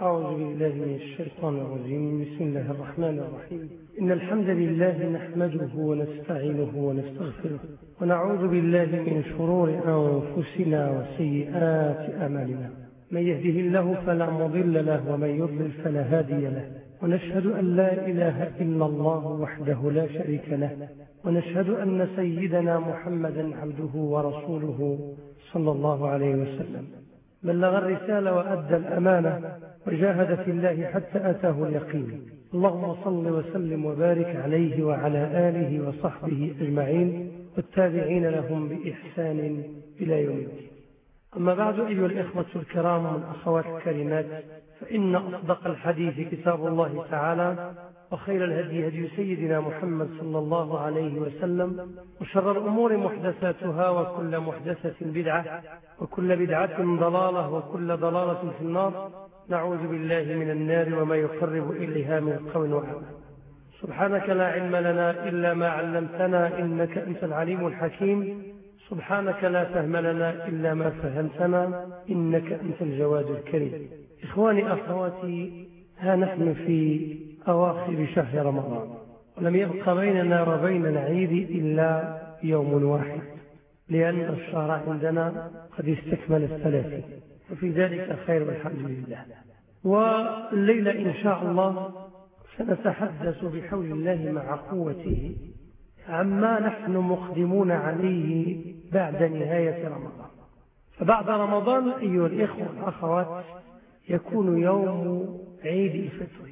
أعوذ بالله من الشيطان الرجيم. بسم الله الرحمن الرحيم. إن الحمد لله نحمده ونستعينه ونستغفره ونعوذ بالله من شرور أنفسنا وسيئات أمالنا من يهده الله فلا مضل له ومن يضلل فلا هادي له. ونشهد أن لا إله إلا الله وحده لا شريك له. ونشهد أن سيدنا محمدا عبده ورسوله صلى الله عليه وسلم. بلغ الرسالة وأدى الأمانة وجاهد في الله حتى أتاه اليقين. اللهم صل وسلم وبارك عليه وعلى آله وصحبه أجمعين والتابعين لهم بإحسان إلى يوم الدين. أما بعد أيها الإخوة الكرام والأخوات الكريمات فإن أصدق الحديث كتاب الله تعالى وخير الهدي هدي سيدنا محمد صلى الله عليه وسلم وشر الأمور محدثاتها وكل محدثة بدعة وكل بدعة ضلالة وكل ضلالة في النار. نعوذ بالله من النار وما يقرب إليها من قول وعمل. سبحانك لا علم لنا إلا ما علمتنا إنك أنت العليم الحكيم. سبحانك لا فهم لنا إلا ما فهمتنا إنك أنت الجواد الكريم. إخواني أخواتي ها نحن في أواخر شهر رمضان. ولم يبق بيننا وبين العيد إلا يوم واحد لأن الشهر عندنا قد استكمل الثلاثين وفي ذلك خير والحمد لله. والليلة إن شاء الله سنتحدث بحول الله مع قوته عما نحن مقدمون عليه بعد نهاية رمضان. فبعد رمضان أيها الإخوة والأخوات يكون يوم عيد الفطر.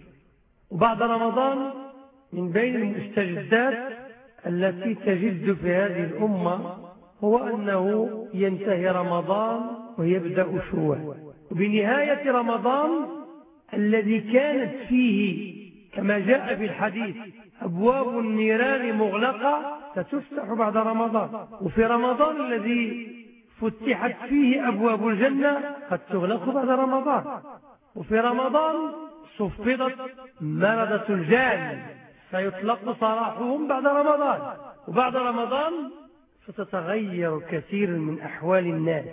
وبعد رمضان من بين المستجدات التي تجد في هذه الأمة هو أنه ينتهي رمضان ويبدأ شوال وبنهاية رمضان الذي كانت فيه كما جاء في الحديث أبواب النيران مغلقة ستفتح بعد رمضان. وفي رمضان الذي فتحت فيه أبواب الجنة قد تغلق بعد رمضان. وفي رمضان صفدت مردة الجان فيطلق سراحهم بعد رمضان. وبعد رمضان ستتغير كثير من أحوال الناس.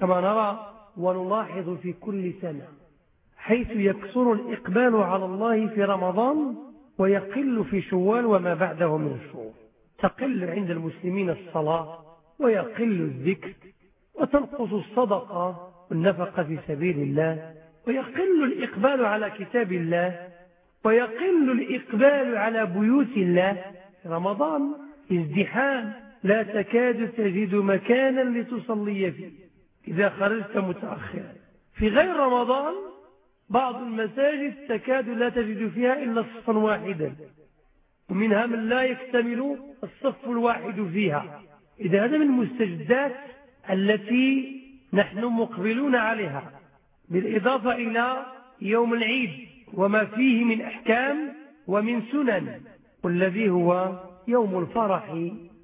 كما نرى ونلاحظ في كل سنة حيث يكثر الإقبال على الله في رمضان ويقل في شوال وما بعده من الشهور تقل عند المسلمين الصلاة ويقل الذكر وتنقص الصدقة والنفقة في سبيل الله. ويقل الإقبال على كتاب الله ويقل الإقبال على بيوت الله. رمضان ازدحام لا تكاد تجد مكانا لتصلي فيه. إذا خرجت متأخرا. في غير رمضان بعض المساجد تكاد لا تجد فيها إلا صفا واحدا. ومنها من لا يكتمل الصف الواحد فيها. إذا هذا من المستجدات التي نحن مقبلون عليها. بالإضافة إلى يوم العيد وما فيه من أحكام ومن سنن والذي هو يوم الفرح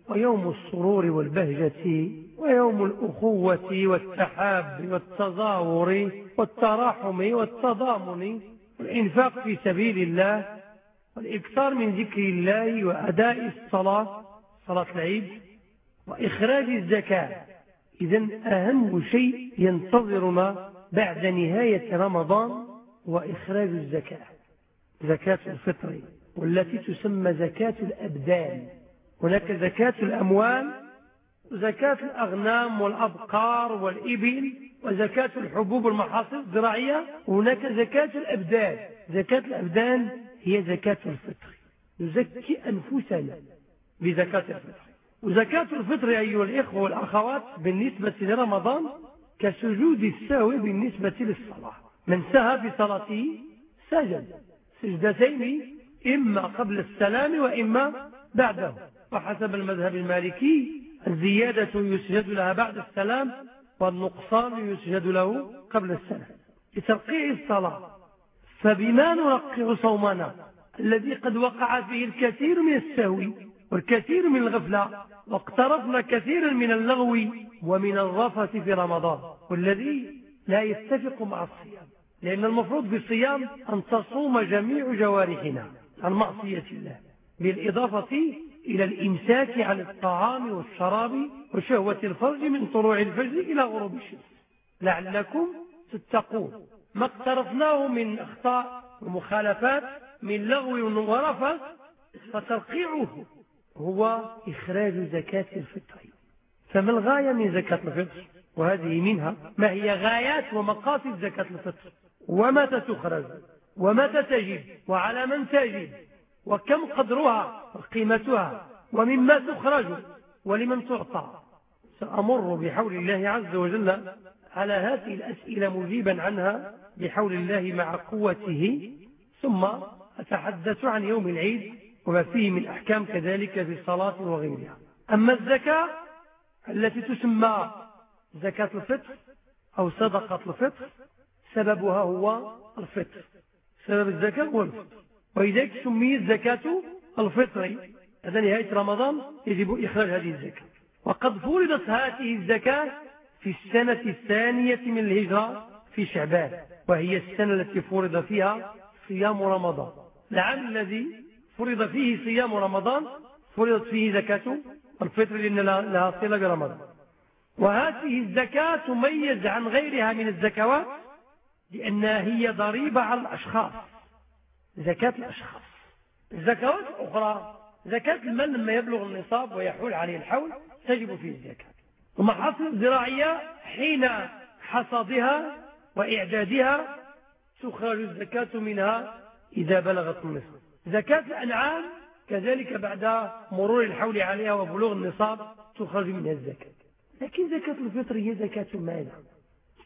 ويوم السرور والبهجة ويوم الأخوة والتحاب والتظاهر والتراحم والتضامن والإنفاق في سبيل الله والإكثار من ذكر الله وأداء الصلاة صلاة العيد وإخراج الزكاة. إذا أهم شيء ينتظرنا بعد نهاية رمضان وإخراج الزكاة زكاة الفطر والتي تسمى زكاة الأبدان. هناك زكاة الأموال وزكاة الأغنام والأبقار والإبل وزكاة الحبوب والمحاصيل الزراعية وهناك زكاة الأبدان. زكاة الأبدان هي زكاة الفطر. نزكي أنفسنا بزكاة الفطر. وزكاة الفطر أيها الإخوة والأخوات بالنسبة لرمضان كسجود السهو بالنسبة للصلاة. من سهى بصلاته سجد. سجدتين إما قبل السلام وإما بعده. وحسب المذهب المالكي الزيادة يسجد لها بعد السلام والنقصان يسجد له قبل السلام. لترقيع الصلاة. فبما نرقع صومنا الذي قد وقع فيه الكثير من السهو والكثير من الغفلة واقترفنا كثيرا من اللغو ومن الرفث في رمضان والذي لا يتفق مع الصيام لأن المفروض بالصيام أن تصوم جميع جوارحنا عن معصية الله بالإضافة إلى الإمساك عن الطعام والشراب وشهوة الفرج من طلوع الفجر إلى غروب الشمس. لعلكم تتقون. ما اقترفناه من أخطاء ومخالفات من لغو ورفث فترقيعه هو إخراج زكاة الفطر. فما الغاية من زكاة الفطر؟ وهذه منها ما هي غايات ومقاصد زكاة الفطر. ومتى تخرج؟ ومتى تجب؟ وعلى من تجب؟ وكم قدرها؟ وقيمتها؟ ومما تخرج؟ ولمن تعطى؟ سأمر بحول الله عز وجل على هذه الأسئلة مجيبا عنها بحول الله مع قوته. ثم أتحدث عن يوم العيد. وما فيه من أحكام كذلك في الصلاة وغيرها. أما الزكاة التي تسمى زكاة الفطر أو صدقة الفطر سببها هو الفطر. سبب الزكاة هو الفطر. ولذلك سميت زكاة الفطر. هذا نهاية رمضان يجب إخراج هذه الزكاة. وقد فرضت هذه الزكاة في السنة الثانية من الهجرة في شعبان وهي السنة التي فرض فيها صيام رمضان. العام الذي فرض فيه صيام رمضان فرضت فيه زكاة الفطر لأن لها صلة برمضان. وهذه الزكاة تميز عن غيرها من الزكوات لأنها هي ضريبة على الأشخاص. زكاة الأشخاص. الزكوات الأخرى زكاة المال لما يبلغ النصاب ويحول عليه الحول تجب فيه الزكاة. ومحاصيل الزراعية حين حصادها وإعدادها تخرج الزكاة منها إذا بلغت النصاب. زكاة الأنعام كذلك بعد مرور الحول عليها وبلوغ النصاب تخرج منها الزكاة. لكن زكاة الفطر هي زكاة المال.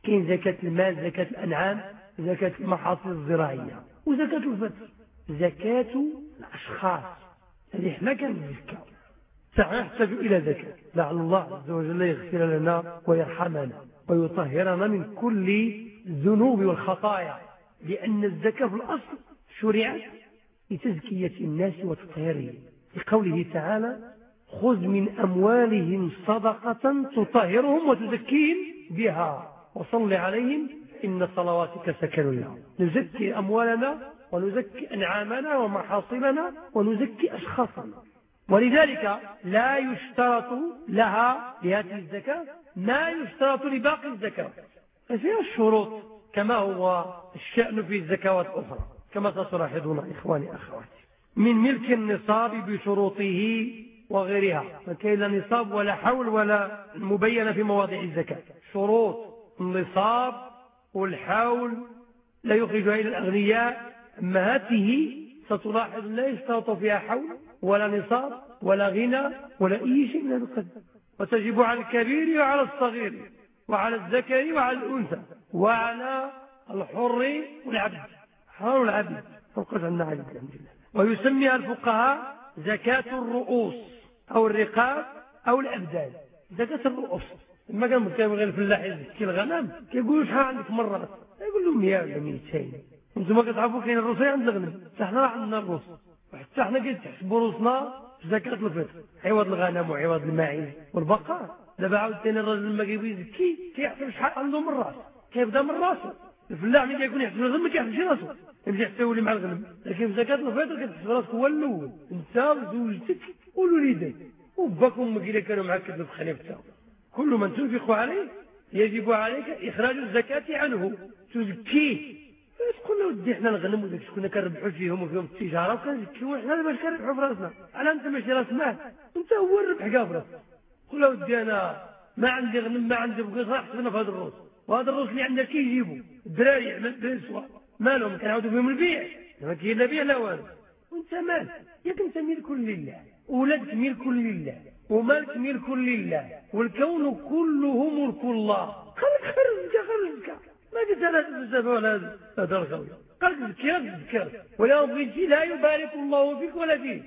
كاين زكاة المال زكاة الأنعام زكاة المحاصيل الزراعية وزكاة الفطر. زكاة الأشخاص. هذه إحنا كنزكى سنحتاج إلى زكاة. لعل الله عز وجل يغفر لنا ويرحمنا ويطهرنا من كل الذنوب والخطايا لأن الزكاة في الأصل شرعت لتزكية الناس وتطهيرهم. لقوله تعالى خذ من أموالهم صدقة تطهرهم وتزكيهم بها وصل عليهم إن صلواتك سكن لهم. نزكي أموالنا ونزكي أنعامنا ومحاصلنا ونزكي أشخاصنا. ولذلك لا يشترط لها لهذه الزكاة ما يشترط لباقي الزكاة ففيها الشروط كما هو الشأن في الزكوات الأخرى. كما ستلاحظون إخواني أخواتي. من ملك النصاب بشروطه وغيرها. فكاين لا نصاب ولا حول ولا مبينة في مواضع الزكاة. شروط النصاب والحول لا يخرجها إلى الأغنياء. أما هذه ستلاحظ لا يشترط فيها حول ولا نصاب ولا غنى ولا أي شيء من هذا القدر. وتجب على الكبير وعلى الصغير وعلى الذكر وعلى الأنثى وعلى الحر والعبد. حر والعبد فوقت عندنا عبد الحمد لله ويسميها الفقهاء زكاة الرؤوس أو الرقاب أو الأبدان زكاة الرؤوس. لما كان مكتب غير الفلاح يزكي الغنم. كيقولوا شحال عندك مرات؟ يقول لهم 100 ولا 200 أنتم كتعرفوا كاين الروسي عند الغنم. حنا راه عندنا الروس وحتى حنا كنتحسبوا روسنا في زكاة الفطر. عوض الغنم وعوض الماعز والبقر دابا عاوتاني الراجل لما كيبغي يزكي كيحسب شحال عنده من راس كيبدا من راسه الفلاح ملي كيكون يحسب الغنم ما كيحسبش راسه يمشي حتى يولي مع الغنم. لكن في زكاة الفطر كتحسب راسك هو الأول. أنت وزوجتك والوليدين. وباك وامك إلا كانوا معاك في خليفتها كل من تنفق عليه يجب عليك إخراج الزكاة عنه. تزكيه تقول له ودي إحنا الغنم وداك كنا كنربحوا فيهم وفيهم التجارة وكنزكيو. إحنا باش كنربحوا في راسنا. على أنت ماشي راس مال. أنت هو الربح كاع في راسك. قول له ودي أنا ما عندي غنم ما عندي بقيت راح حسبنا في هذا الروس. وهذا الروس اللي عندنا كيجيبوا الدراري يعمل بالسوا مالهم كنعاودوا بهم البيع. ما كاين لا بيع لا والو. وانت مال. ياك انت ملك لله. ولادك ملك لله. ومالك ملك لله. والكون كله ملك الله خرج خرج ما قلت أنا بزاف ولا هذا. الخوي قال ذكر ذكر ولا بغيتي لا يبارك الله فيك ولا فيك.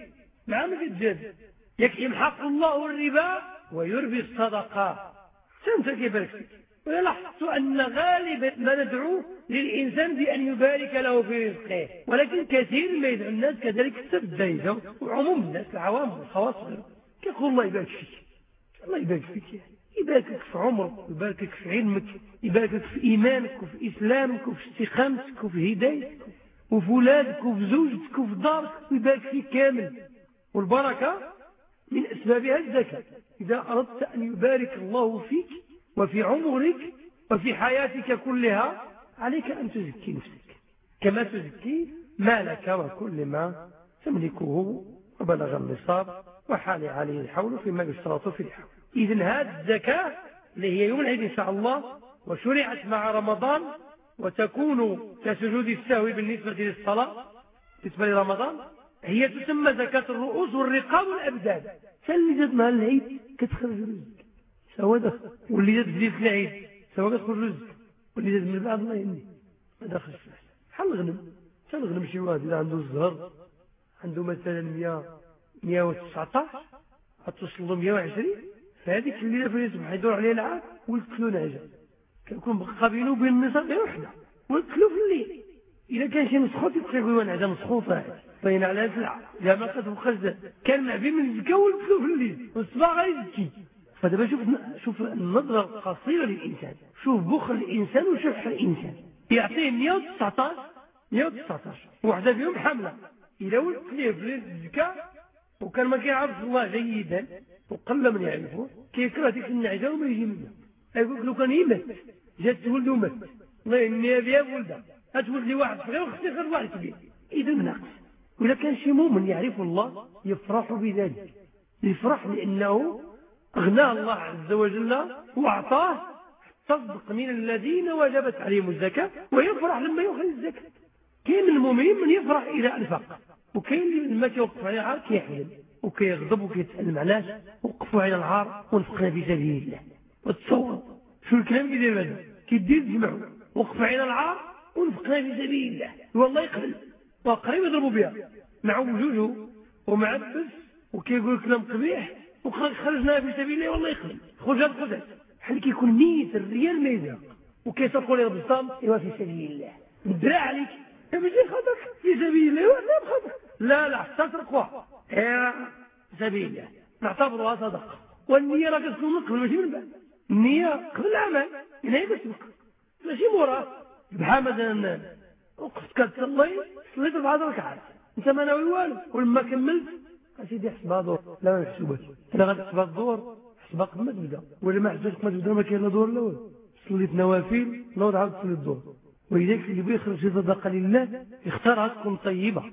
نعم كتجد ياك يمحق الله الربا ويربي الصدقة. انت كيبارك فيك ولاحظت أن غالبا ما ندعو للإنسان بأن يبارك له في رزقه ولكن كثير ما يدعو الناس كذلك السبدايزة وعموم الناس العوام والخواص. كيقول الله يبارك فيك الله يبارك فيك يعني يباركك في عمرك يباركك في علمك يباركك في إيمانك وفي إسلامك وفي استقامتك وفي هدايتك وفي ولادك وفي زوجتك وفي دارك ويبارك فيك كامل. والبركة من أسبابها الزكاة. إذا أردت أن يبارك الله فيك وفي عمرك وفي حياتك كلها عليك أن تزكي نفسك. كما تزكي مالك وكل ما تملكه وبلغ النصاب وحال عليه الحول فيما يشترط في الحول. إذا هذه الزكاة اللي هي يوم العيد إن شاء الله وشرعت مع رمضان وتكون كسجود السهو بالنسبة للصلاة بالنسبة لرمضان هي تسمى زكاة الرؤوس والرقاب والأبدان جد مع العيد كتخرج رزق سوا دخل واللي جد في العيد. سوا كتخرج رزق واللي جد من بعد الله يهني ما دخلش بحال الغنم حتى الغنم شي واحد. إذا عنده الزهر عنده مثلا 100 119 غتوصل له 120 فهذيك الليلة فين يصبح يدور عليه العام ويقتلوا نعجه كيكون بقى بينه وبين النساء غير وحدة. ويقتلوا في الليل. إذا كان شي مسخوط يبقى يقول نعجه مسخوطه باين على السلعه لا ما كتبقاش كان معبي من الزكاة ويقتلوا في الليل. والصباح غيزكي فدابا شوف شوف النظرة القصيرة للإنسان. شوف بخل الإنسان وشح الإنسان. يعطيه 119 119 وحده فيهم حامله إلى ولد ليه في الزكاة وكان ما كيعرفش الله جيدا وقل من يعرفه كيكره ديك النعجة وما يجي منها. يقول لو كان يمت جات تولد ومت الله اني ابيها ولده هتولد لي واحد صغير وختي غير واحد كبير. إذا ناقص. وإذا كان شي مؤمن يعرف الله يفرح بذلك. يفرح لأنه أغناه الله عز وجل وأعطاه تصدق من الذين وجبت عليهم الزكاة ويفرح لما يخرج الزكاة. كاين من المؤمنين من يفرح إذا أنفق وكاين اللي لما كيوقف على العار كيحزن وكيغضب وكيتألم علاش؟ وقفوا على العار ونفقنا في سبيل الله. وتصور شو الكلام كيدير هذا؟ كيدير جمعوا وقفوا على العار ونفقنا في سبيل الله. والله يقبل. وقريب يضربوا بها. مع وجوجه ومع وكيقول كلام قبيح. وخرجنا في سبيل الله والله يقبل خرج خرج حال كيكون نية الريال ما يزرق وكيتقول يا رب الصام. إيوا في سبيل الله. الدراع عليك. ماشي خاطرك. في سبيل الله ولا بخاطرك لا لا حتى ترقوها يا سبيل الله. نعتبرها صدقة. والنية راه كتكون من قبل ماشي من بعد. النية قبل العمل هنا هي كتسبق ماشي موراه بحال مثلا وقت كتصلي صليت بعض ركعات. أنت ما ناوي والو. ولما كملت أسيدي حسبها دور لا ما نحسبهاش أنا غتحسبها الدور حسبها قبل ما تبدا ولا ما حسبتش قبل ما تبدا ما كاين لا دور والو. صليت نوافل نوض عاود تصلي الدور ولذلك اللي بغى يخرج صدقه لله يختارها تكون طيبة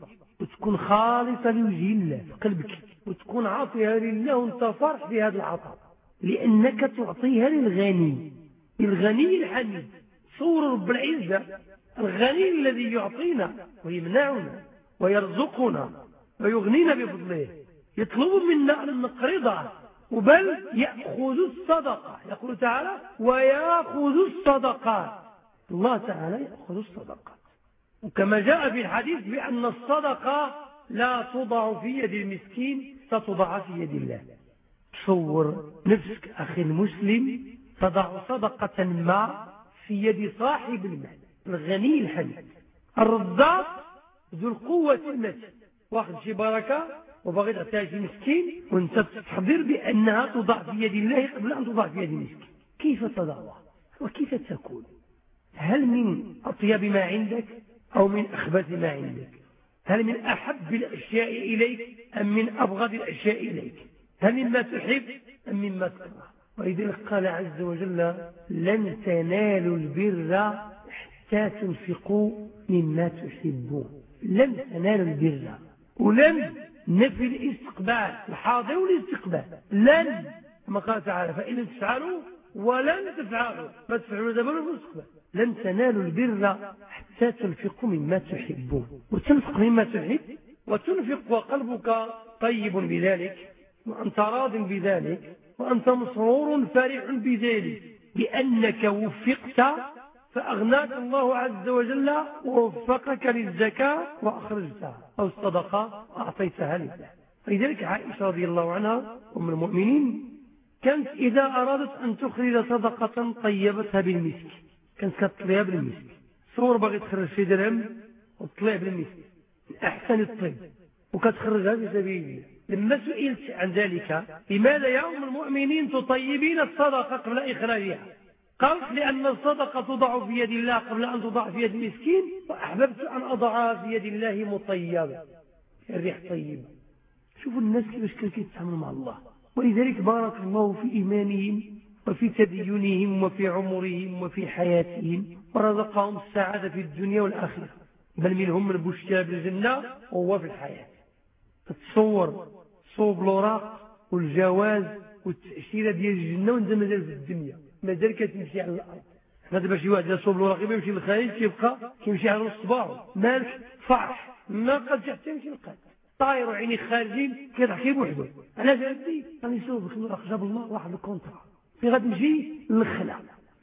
وتكون خالصة لوجه الله في قلبك. وتكون عاطيها لله وانت فرح بهذا العطاء. لأنك تعطيها للغني. الغني الحميد. صور رب العزة. الغني الذي يعطينا ويمنعنا ويرزقنا. ويغنينا بفضله. يطلب منا أن نقرضه. بل يأخذ الصدقة. يقول تعالى ويأخذ الصدقات الله تعالى يأخذ الصدقات وكما جاء في الحديث بأن الصدقة لا توضع في يد المسكين ستضع في يد الله. تصور نفسك أخي المسلم تضع صدقة ما في يد صاحب المال الغني الحميد. الرزاق ذو القوة المتين واخذ شي بركة وباغي تعطيها شي مسكين وانت تحضر بأنها توضع في يد الله قبل أن توضع في يد المسكين. كيف تضعها؟ وكيف تكون؟ هل من أطيب ما عندك أو من أخبث ما عندك؟ هل من أحب الأشياء إليك أم من أبغض الأشياء إليك؟ هل مما تحب أم مما تكره؟ ولذلك قال عز وجل لن تنالوا البر حتى تنفقوا مما تحبون. لن تنالوا البر. ولن نفي الاستقبال الحاضر والاستقبال. لن كما قال تعالى فإن تفعلوا ولن تفعلوا. ما تفعلوا دابا المستقبل لن تنالوا البر حتى تنفقوا مما تحبون. وتنفق مما تحب وتنفق وقلبك طيب بذلك وأنت راض بذلك وأنت مسرور فرح بذلك بأنك وفقت فأغناك الله عز وجل ووفقك للزكاة وأخرجتها أو الصدقة وأعطيتها لله فلذلك عائشة رضي الله عنها أم المؤمنين كانت إذا أرادت أن تخرج صدقة طيبتها بالمسك. كانت كتطليها بالمسك. صور باغي تخرج في درهم وتطلع بالمسك. أحسن الطيب. وكتخرجها في سبيل الله. لما سئلت عن ذلك لماذا يا أم المؤمنين تطيبين الصدقة قبل إخراجها؟ قالت لأن الصدقة تضع في يد الله قبل أن تضع في يد المسكين وأحببت أن أضعها في يد الله مطيبة الريح طيبة شوفوا الناس كيفاش كانوا كيتعاملوا مع الله. ولذلك بارك الله في إيمانهم وفي تدينهم وفي عمرهم وفي حياتهم ورزقهم السعادة في الدنيا والآخرة. بل منهم من بشتى بالجنة وهو في الحياة. تتصور صوب الوراق والجواز والتأشيرة ديال الجنة وإنت مازال في الدنيا. مازال كتمشي على الأرض. حنا دابا شي واحد صوب الوراق يمشي للخارج كيبقى كيمشي على نص صباعو مالك فرح. ما قد حتى يمشي للقلب طاير وعيني خارجين كيضحك بوحدو هادي غادي يسوق الوراق جاب الله؟ واحد الكونترا. في غتمشي للخلا.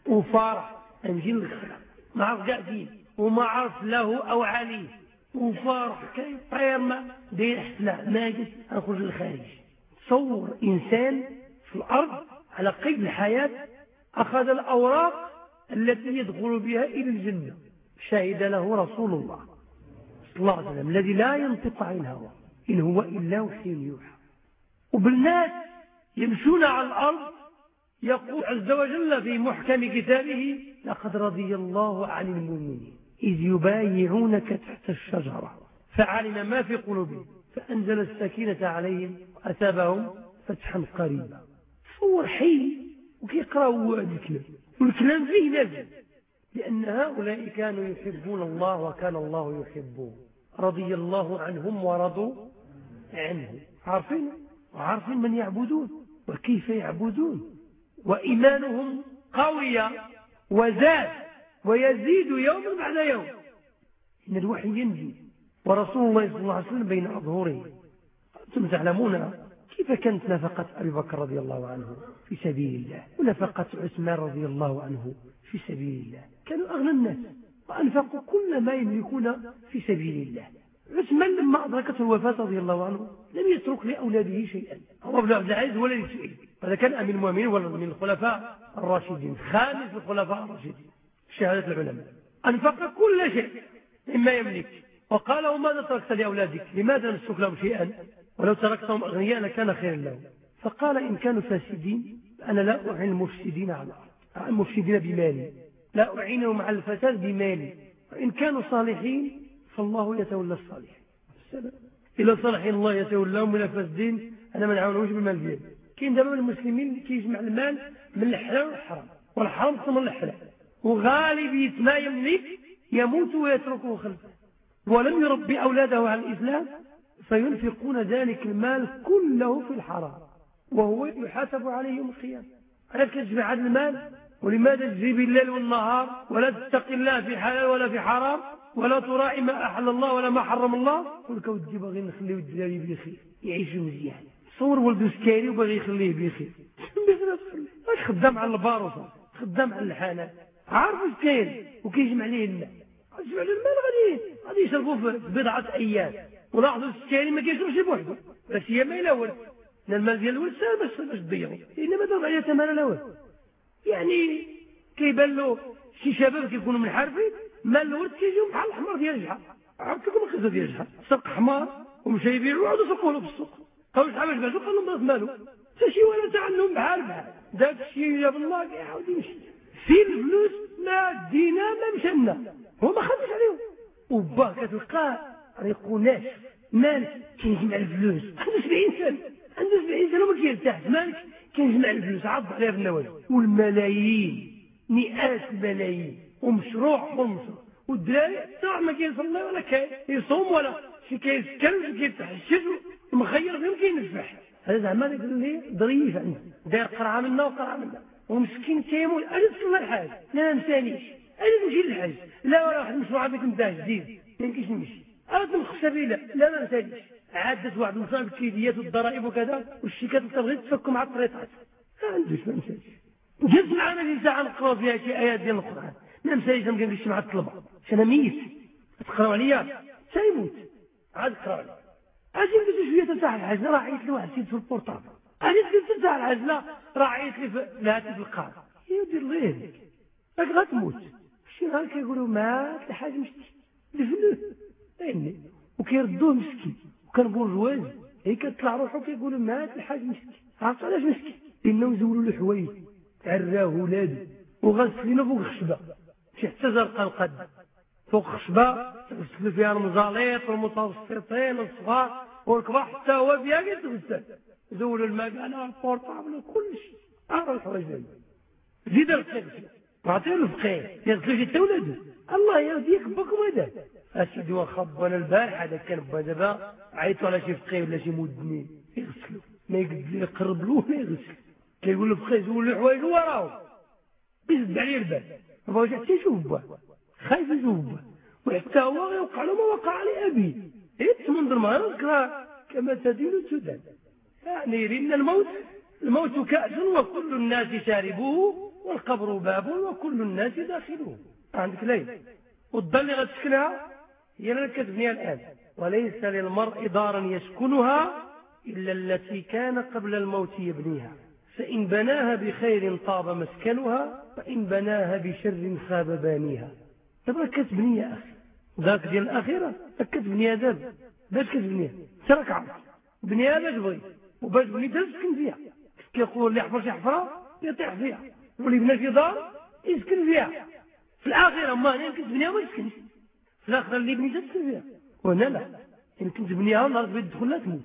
وفرح. غنمشي للخلا. ما عرف كاع دين وما عرف له أو عليه. وفرح. كيطير ما. داير حفله ماجد غنخرج للخارج. تصور إنسان في الأرض على قيد الحياة أخذ الأوراق التي يدخل بها إلى الجنة. شهد له رسول الله صلى الله عليه وسلم الذي لا ينطق عن الهوى إن هو إلا وحي يوحى. وبالناس يمشون على الأرض يقول عز وجل في محكم كتابه لقد رضي الله عن المؤمنين إذ يبايعونك تحت الشجرة فعلم ما في قلوبهم فأنزل السكينة عليهم وأثابهم فتحا قريبا. صور حي وكيقراوا هذا الكلام والكلام فيه نزل لأن هؤلاء كانوا يحبون الله وكان الله يحبهم رضي الله عنهم ورضوا عنه. عارفين؟ وعارفين من يعبدون؟ وكيف يعبدون؟ وإيمانهم قوية وزاد ويزيد يوم بعد يوم. إن الوحي ينزل ورسول الله صلى الله عليه وسلم بين أظهرهم أنتم تعلمون كيف كانت نفقة أبي بكر رضي الله عنه في سبيل الله؟ ونفقة عثمان رضي الله عنه في سبيل الله. كانوا أغنى الناس وأنفقوا كل ما يملكون في سبيل الله. عثمان لما أدركته الوفاة رضي الله عنه لم يترك لأولاده شيئا. هو ابن عبد العزيز ولا لسعيد هذا كان أمين المؤمنين ولا من الخلفاء الراشدين خامس الخلفاء الراشدين. شهادة العلماء. أنفق كل شيء مما يملك. وقال وماذا تركت لأولادك؟ لماذا نسلك لهم شيئا؟ ولو تركتهم أغنياء لكان خيرا لهم. فقال إن كانوا فاسدين أنا لا أعين المفسدين على الأرض المفسدين بمالي. لا أعينهم على الفساد بمالي. وإن كانوا صالحين فالله يتولى الصالحين. إلا صالحين الله يتولاهم من الفاسدين أنا ما نعاونهمش بالمال ديالي كاين دابا المسلمين كيجمع المال من الحلال والحرام. والحرام ثم الحلال. وغالبية ما يملك يموت ويتركه خلفه. ولم يربي أولاده على الإسلام فينفقون ذلك المال كله في الحرام وهو يحاسب عليه يوم القيامة. علاش كتجمع هذا المال؟ ولماذا تجري بالليل والنهار؟ ولا تتقي الله في حلال ولا في حرام؟ ولا تراعي ما أحل الله ولا ما حرم الله؟ قل كودي باغي نخليو الدراري بخير يعيشوا مزيان. صور ولدو سكاري وباغي يخليه بخير واش خدام على الباروس خدام على الحانات عارف اش كاين وكيجمع ليه المال؟ يجمع ليه المال؟ غادي غادي يشربوا في بضعة أيام. ولاحظوا السكاري ما كيشربش بوحده بس هي ما ولد المال ديال الولد سهل باش باش تضيعوا إنما دابا عليها ثمن لا والو يعني كيبان له شي شباب كيكونوا منحرفين مال الورد كيجيو بحال الحمار ديال الجحا عرفت لكم القصة ديال الجحا سرق حمار ومشى يبيعو وعاودوا سرقوه له في السوق. قالوا شحال باش قال لهم راس مالو. حتى شي ولا تاع عندهم بحال بحال. داك الشيء جاب الله كيعاود يمشي. في الفلوس ما دينا ما مشنا هو ما خدش عليهم. وباه كتلقاه ريقو ناشف مالك كيجمع الفلوس. عنده 70 سنة. عنده 70 سنة وما كيرتاحش. مالك كيجمع الفلوس. عض عليها بالنوادي والملايين. مئات الملايين. ومشروع ومشروع والدراري حتى ما كيصلي ولا كيصوم ولا. شي كيسكن وشي كيتحشد ومخير فيهم كينفح هذا زعما داك اللي ظريف عنده داير قرعة منا وقرعة منا ومسكين كيمول أنا تصلي الحاج. لا نسانيش أنا نمشي للحاج. لا ولا واحد المشروع بك نتاع جديد ما يمكنش نمشي. أنا نخ سبيله لا. ما نسانيش عادت واحد المصاب الكيديات والضرائب وكذا والشيكات تبغي تفكوا مع الطريقات. ما عندوش ما نسانيش جبت معنا دي ساعه نقراو فيها شي ايات ديال القرآن. ما نسانيش ما كنديرش مع الطلبة. أنا ميت. تقراو عليا؟ سيموت عاد تقراو عليا. أجي قلت شوية تاع الحاج راه عيط لي واحد سيد في البورطابل أجي قلت تاع الحاج راه عيط لي في الهاتف القار يا دير الله يهديك. راك غتموت. شي غير كيقولوا مات الحاج مشتي. دفنوه فهمني وكيردوه مسكين. وكان بورجواز هي كتطلع روحو كيقولوا مات الحاج مسكين. عرفت علاش مسكين؟ لانهم زولوا له حوايج عراه ولادو. وغسلينه فوق خشبه شي حتى زرقا القد. فوق خشبه تغسل فيها المزاليط والمتوسطين الصغار والكبار حتى هو فيها كيتغسل زولوا المكانه والبورطابل وكل شيء عرف الحوايج زيد الغسل عطيه الفقيه يغسلوش حتى ولده الله يهديك بكم هذا. اسيدي وخب وأنا البارح هذا با دابا عيطوا على شي فقيه ولا شي مدني يغسلوا. ما يقرب له ولا يغسل. كيقول له فقيه يقول له حوايج وراه يزد عليه البال ما بغاش حتى يشوف با خايف يشوف با وحتى هو يوقع له ما وقع على ابيه إيه منظر ما كما تدين تدان يعني يرينا الموت الموت كأس وكل الناس شاربوه والقبر باب وكل الناس داخلوه. عندك ليل والضل غتسكنها هي اللي كتبنيها الآن. وليس للمرء دارا يسكنها إلا التي كان قبل الموت يبنيها. فإن بناها بخير طاب مسكنها وإن بناها بشر خاب بانيها. دابا كتبني يا أخي. ذاك ديال الأخيرة كتبنيها دابا. باش كتبنيها تراك عارف بنيها باش بغيت وباش بغيت تسكن فيها. كيقول اللي حفر شي حفرة يطيح فيها. واللي بنى شي دار يسكن فيها. في الآخرة ما أنا يمكن تبنيها ما يسكنش. في الآخرة اللي بنيت تسكن فيها وهنا لا يمكن تبنيها ونهار تبغي تدخل لا تموت.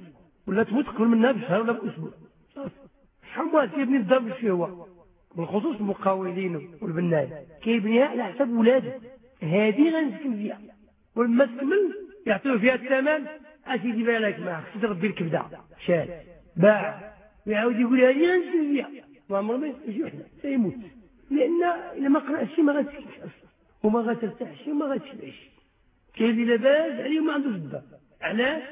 ولا تموت قبل منها بشهر ولا بأسبوع. شحال واحد كيبني الدار باش هو بالخصوص المقاولين والبناية. كيبنيها على حسب ولاده هذه غنسكن فيها. ولما تكمل يعطيوه فيها الثمن. أسيدي بالك ما خصك تربي الكبدة. شاد باع. ويعاود يقول هذه غنسكن فيها. وعمر ما يجي وحدة. سيموت. لأن إلا ما قرأش ما غتسكنش أصلا. وما غترتاحش وما غتشبعش. كاين اللي لاباس عليه ما عندوش الدار علاش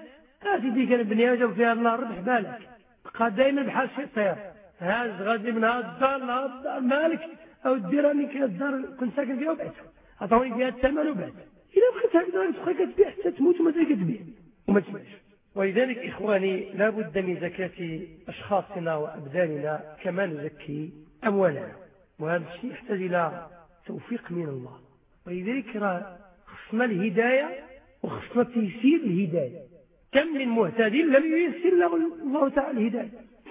اسيدي كان بني آدم فيها الله ربح بالك بقى دائما بحال شي طير هاز غادي من هاد الدار لهاد الدار مالك. أو دير راني كاين الدار كنت ساكن فيها وبعت. عطوني فيها الثمن وبعت. الا بقيت هكذا تبقى كتبيع حتى تموت وما كتبيع. وما تسمعش. ولذلك إخواني لا بد من زكاة أشخاصنا وأبداننا كما نزكي أموالنا. وهذا الشيء يحتاج إلى توفيق من الله. ولذلك راه خصنا الهداية وخصنا تيسير الهداية. كم من مهتد لم ييسر له الله تعالى الهداية.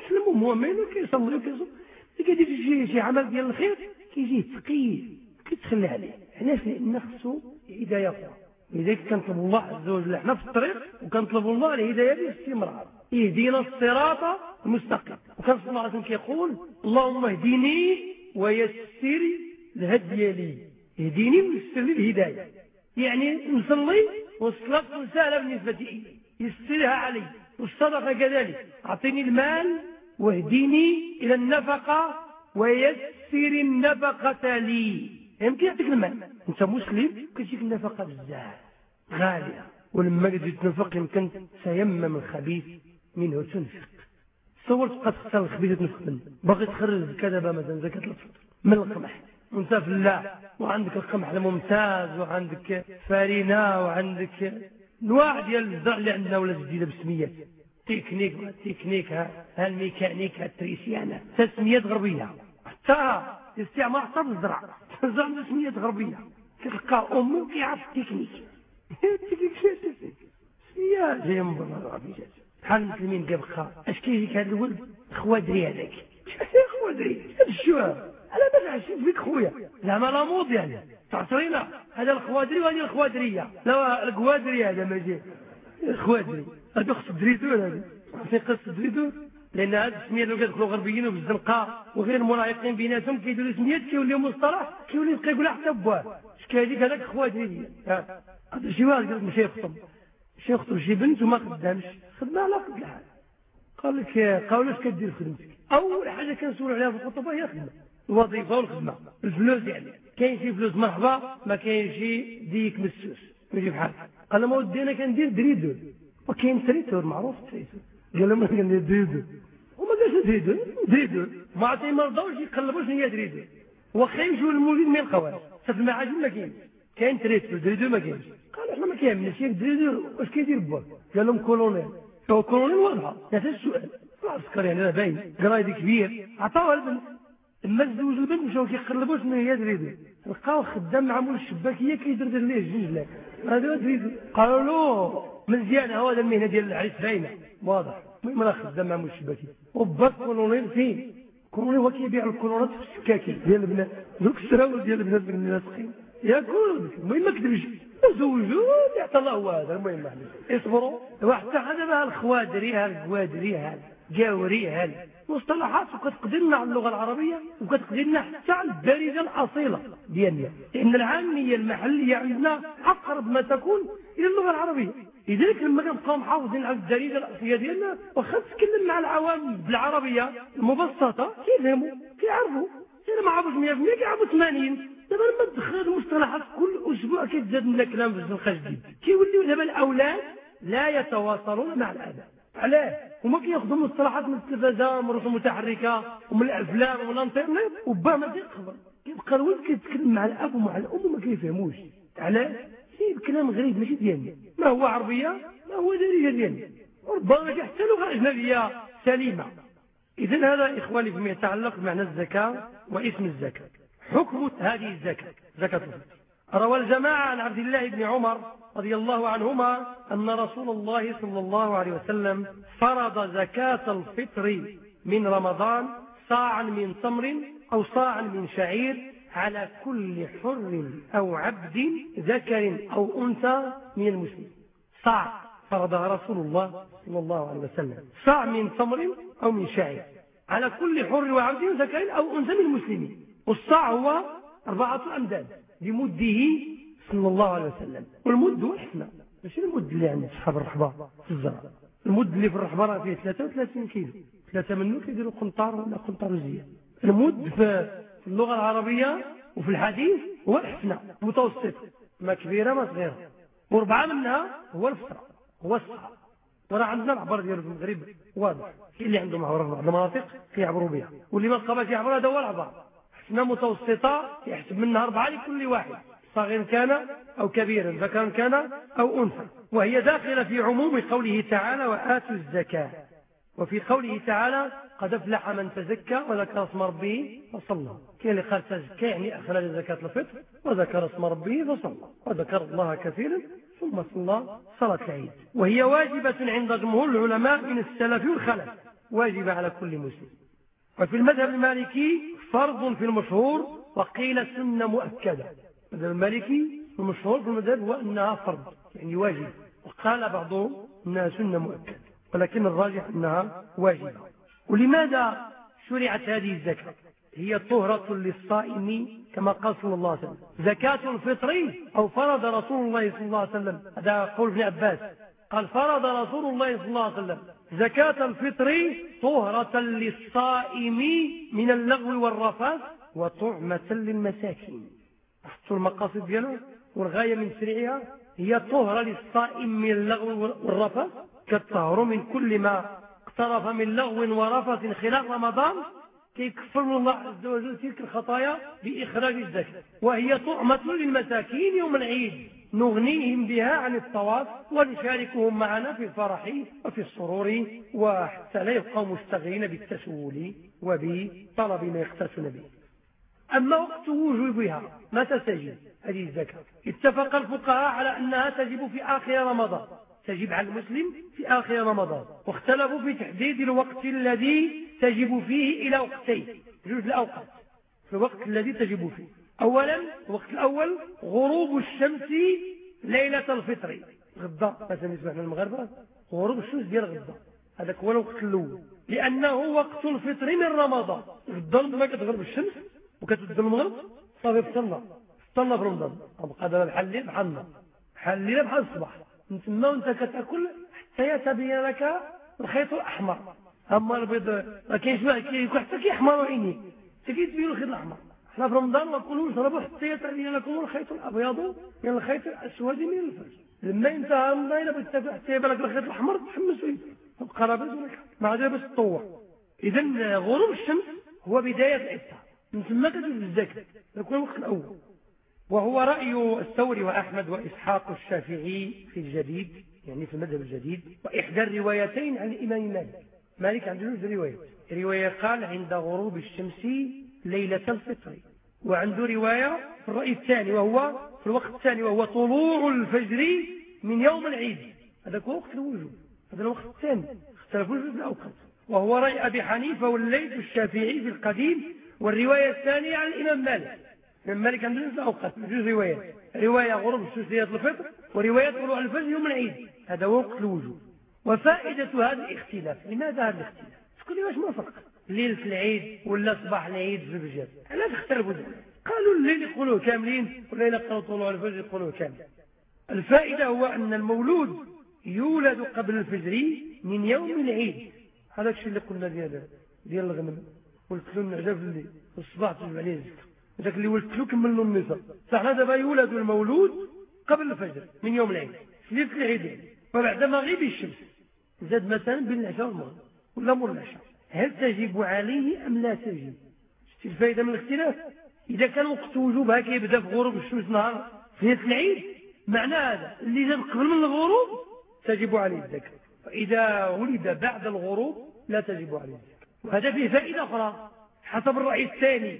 سلموا مؤمن وكيصلي وكيصوم. كيدير شي شي عمل ديال الخير كيجي ثقيل كيتخلى عليه. علاش؟ لأن خصو هداية أخرى لذلك كنطلب الله عز وجل إحنا في الطريق وكنطلب الله الهداية باستمرار. يهدينا الصراط المستقيم. وكان صلى الله عليه وسلم كيقول اللهم اهدني ويسر الهدي لي. اهديني ويسر لي الهداية. يعني نصلي والصلاه سهله بالنسبة لي. يسرها علي. والصدقة كذلك. أعطيني المال واهديني إلى النفقة ويسر النفقة لي. يمكن يعطيك المال. أنت مسلم كتجيك النفقة بزاف. غالية. ولما تجي تنفق يمكن تيمم الخبيث منه تنفق تصور تبقى تختار الخبيث تنفق منه باغي تخرج دابا مثلا زكاة الفطر. من القمح في الله وعندك القمح الممتاز وعندك فارينة وعندك انواع ديال الزرع اللي عندنا ولا جديدة بسميات technique technique الميكانيك التريسيانة. تسميات غربية. حتى الاستعمار حتى بالزرع. الزرع تسميات غربية. كتلقى امه كيعرف التكنيك. التكنيك سمية جاية من برا العربي بحال المسلمين كيبقى. اش كيجيك هذا الولد؟ خوادري هذاك. خوادري. هذا الشواب أنا ما نعشف فيك خويا. زعما لا موض يعني. تعطينا. هذا الخوادري وهذه الخوادرية. لا الكوادري هذا ما جاي الخوادري. هذا خص دريدور هذا. في قصه دريدور. لأن هذه السميات اللي كيدخلوا غربيين وبالزنقة وغير المراهقين بيناتهم كيديروا سميات كيوليو مصطلح كيولي يبقى يقول حتى بواه اش كيجيك هذاك خوادري هذا شي واحد قال مشى يخطب مشى يخطب شي بنت وما خدامش. خدمة على قد الحال قال لك قال اش كدير خدمتك. أول حاجة كنسولوا عليها في الخطبة هي الخدمه الوظيفه والخدمة. الفلوس يعني. كاين شي فلوس مرحبا ما كاين شي ديك مسوس. ماشي بحال. قال ما ودي أنا كندير دريدو وكاين traiteur معروف traiteur. قال لهم أنا كندير دريدو وما قالش دريدو دريدو ما عطي ما رضاوش يقلبوا شنو هي دريدو واخا يمشيو للمولد ما يلقاوهاش. في المعاجم ما كاينش. كاين traiteur دريدو ما كاينش. قالوا إحنا ما كيهمناش ياك دريدو واش كيدير با قال لهم كولونيل. كولونيل واضحه هذا السؤال. العسكر يعني باين. قرايدي كبير. عطاوها البنت اما تزوج البنت مشاو كيقلبوا شنو هي دريدو لقاو خدام مع مول الشباكيه كيدردر ليه الجنجله هذا دريدو قالوا له مزيان هو هذا المهنة ديال العريس باينة. واضح. المهم راه خدام مع مول الشباكيه وباك كولونيل فين كولونيل هو كيبيع الكولونات في السكاكين ديال البنات. دوك السراول ديال البنات الناسخين ياكل المهم ما كذبش زوجوا يعطى الله هو هذا المهم اصبروا وحتى هذا بقى الخوادري هالكوادري هال جاوري هال مصطلحات وكتقضي لنا على اللغة العربية لنا حتى على الدارجة الأصيلة. ديالنا لأن العامية المحلية عندنا أقرب ما تكون إلى اللغة العربية. لذلك لما كنبقاو محافظين على الدارجة الأصلية ديالنا واخا تتكلم مع العوام بالعربية المبسطة كيفهموا كيعرفوا. أنا ما عرفوش 100% كيعرفوا 80 دابا لما تدخل المصطلحات كل أسبوع كيتزاد لنا كلام في الزنقه جديد. كيوليو دابا الأولاد لا يتواصلون مع الأباء. علاه هما كياخذوا مصطلحات من التلفزه من الرسوم المتحركة ومن الأفلام ومن الإنترنت. وباه ما كيقبل كيبقى الولد كيتكلم مع الأب ومع الأم وما كيفهموش. علاه فيه كلام غريب ماشي ديالنا ما هو عربية؟ ما هو دارجه ديالنا وربما حتى لغة أجنبية سليمة. اذا هذا إخواني فيما يتعلق بمعنى الزكاة واسم الزكاة. حكم هذه الزكاة. زكاة الفطر. روى الجماعة عن عبد الله بن عمر رضي الله عنهما أن رسول الله صلى الله عليه وسلم فرض زكاة الفطر من رمضان صاعا من تمر أو صاعا من شعير على كل حر أو عبد ذكر أو أنثى من المسلمين صاع فرضها رسول الله صلى الله عليه وسلم. صاع من تمر أو من شعير على كل حر وعبد ذكر أو أنثى من المسلمين. والصاع هو أربعة أمداد. بمده صلى الله عليه وسلم. والمد هو الحسنى ماشي المد اللي عند اصحاب الرحبة في الزرع. المد اللي في الرحبة راه فيه 33 كيلو. ثلاثة منه كيديروا قنطار ولا قنطار وزيه المد في اللغة العربية وفي الحديث هو الحسنى متوسط ما كبيرة ما صغيرة. واربعه منها هو الفطرة هو الصعب وراه عندنا العبر ديالو في المغرب واضح. كاين اللي عندهم عبر بعض المناطق كيعبروا بها. واللي ما لقى باش يعبر هذا هو العبر. حسنى متوسطة يحسب منها أربعة لكل واحد صغير كان أو كبيرا ذكرا كان أو أنثى. وهي داخلة في عموم قوله تعالى وآتوا الزكاة. وفي قوله تعالى قد أفلح من تزكى وذكر اسم ربه فصلى. كان اللي قال تزكى يعني أخرج زكاة الفطر وذكر اسم ربه فصلى. وذكر الله كثيرا ثم صلى صلاة العيد. وهي واجبة عند جمهور العلماء من السلف والخلف واجبة على كل مسلم. وفي المذهب المالكي فرض في المشهور وقيل سنة مؤكدة. المذهب المالكي المشهور في المذهب هو أنها فرض يعني واجب. وقال بعضهم أنها سنة مؤكدة ولكن الراجح أنها واجبة. ولماذا شرعت هذه الزكاة؟ هي طهرة للصائم كما قال صلى الله عليه وسلم. زكاة الفطر أو فرض رسول الله صلى الله عليه وسلم. هذا قول ابن عباس. قال فرض رسول الله صلى الله عليه وسلم. زكاة الفطر طهرة للصائم من اللغو والرفث وطعمة للمساكين. حطوا المقاصد ديالها والغاية من تشريعها هي طهرة للصائم من اللغو والرفث كالطهر من كل ما اقترف من لغو ورفث خلال رمضان كيكفر الله عز وجل تلك الخطايا بإخراج الزكاة وهي طعمة للمساكين يوم العيد. نغنيهم بها عن الطواف ونشاركهم معنا في الفرح وفي السرور وحتى لا يبقوا مشتغلين بالتسول وبطلب ما يقتسون به. أما وقت وجوبها متى تجب؟ هذه الزكاة. اتفق الفقهاء على أنها تجب في آخر رمضان. تجب على المسلم في آخر رمضان. واختلفوا في تحديد الوقت الذي تجب فيه إلى وقتين جوج الأوقات. في الوقت الذي تجب فيه. أولا الوقت الأول غروب الشمس ليلة الفطر. غدا مثلا يسمعنا المغرب غروب الشمس ديال غدا. هذاك هو الوقت الأول. لأنه وقت الفطر من رمضان. غدا ما كتغرب الشمس وكتبدأ المغرب صافي فطرنا. فطرنا في رمضان. بقى دابا بحال الليل بحال النهار. بحال الليل بحال الصباح. من تما وانت كتأكل حتى يتبين لك الخيط الأحمر. أما البيض ما كاينش كيكون حتى كيحمر عينيه حتى كيتبين الخيط الأحمر. حنا في رمضان وكلوا نشربوا حتى يتبين لكم الخيط الأبيض من الخيط الأسود من الفجر لما انتهى رمضان بغيت حتى يبان لك الخيط الأحمر تحمس فيه. تبقى لابس ما عاد لابس تطوع اذا غروب الشمس هو بداية الإفطار. من ثم تجوز الزكاة. يكون الوقت الأول. وهو رأي الثوري وأحمد وإسحاق الشافعي في الجديد يعني في المذهب الجديد وإحدى الروايتين عن الإمام مالك. مالك عنده جوج روايات رواية قال عند غروب الشمس ليلة الفطر. وعنده رواية في الرأي الثاني وهو في الوقت الثاني وهو طلوع الفجر من يوم العيد. هذا هو وقت الوجوب. هذا الوقت الثاني. اختلفوا في الأوقات. وهو رأي أبي حنيفة والليث الشافعي في القديم والرواية الثانية عن الإمام مالك. الإمام مالك عنده نفس أوقات جوج روايات رواية غروب سوسيات الفطر ورواية طلوع الفجر يوم العيد. هذا وقت الوجوب. وفائدة هذا الاختلاف. لماذا هذا الاختلاف؟ تقول لي واش ما فرق ليلة العيد ولا صباح العيد في الفجر علاش اختلفوا قالوا الليل يقولوه كاملين والليلة قالوا طلوع الفجر يقولوه كامل. الفائدة هو أن المولود يولد قبل الفجر من يوم العيد. هذا الشيء اللي قلنا ديال ديال الغنم قلت له النعجة في الليل الصباح تجب عليه الزكاة ذاك اللي ولدت له كمل له النساء. صح دابا يولد المولود قبل الفجر من يوم العيد. ليلة العيد. وبعد مغيب الشمس. زاد مثلا بين العشاء والمغرب. ولا مور العشاء. هل تجب عليه أم لا تجب؟ شتي الفائده من الاختلاف؟ إذا كان وقت وجوبها كيبدا في غروب الشمس نهار في ليلة العيد معنى هذا اللي جاب قبل من الغروب تجب عليه الزكاه فإذا ولد بعد الغروب لا تجب عليه الزكاه وهذا فيه فائدة أخرى. حسب الرأي الثاني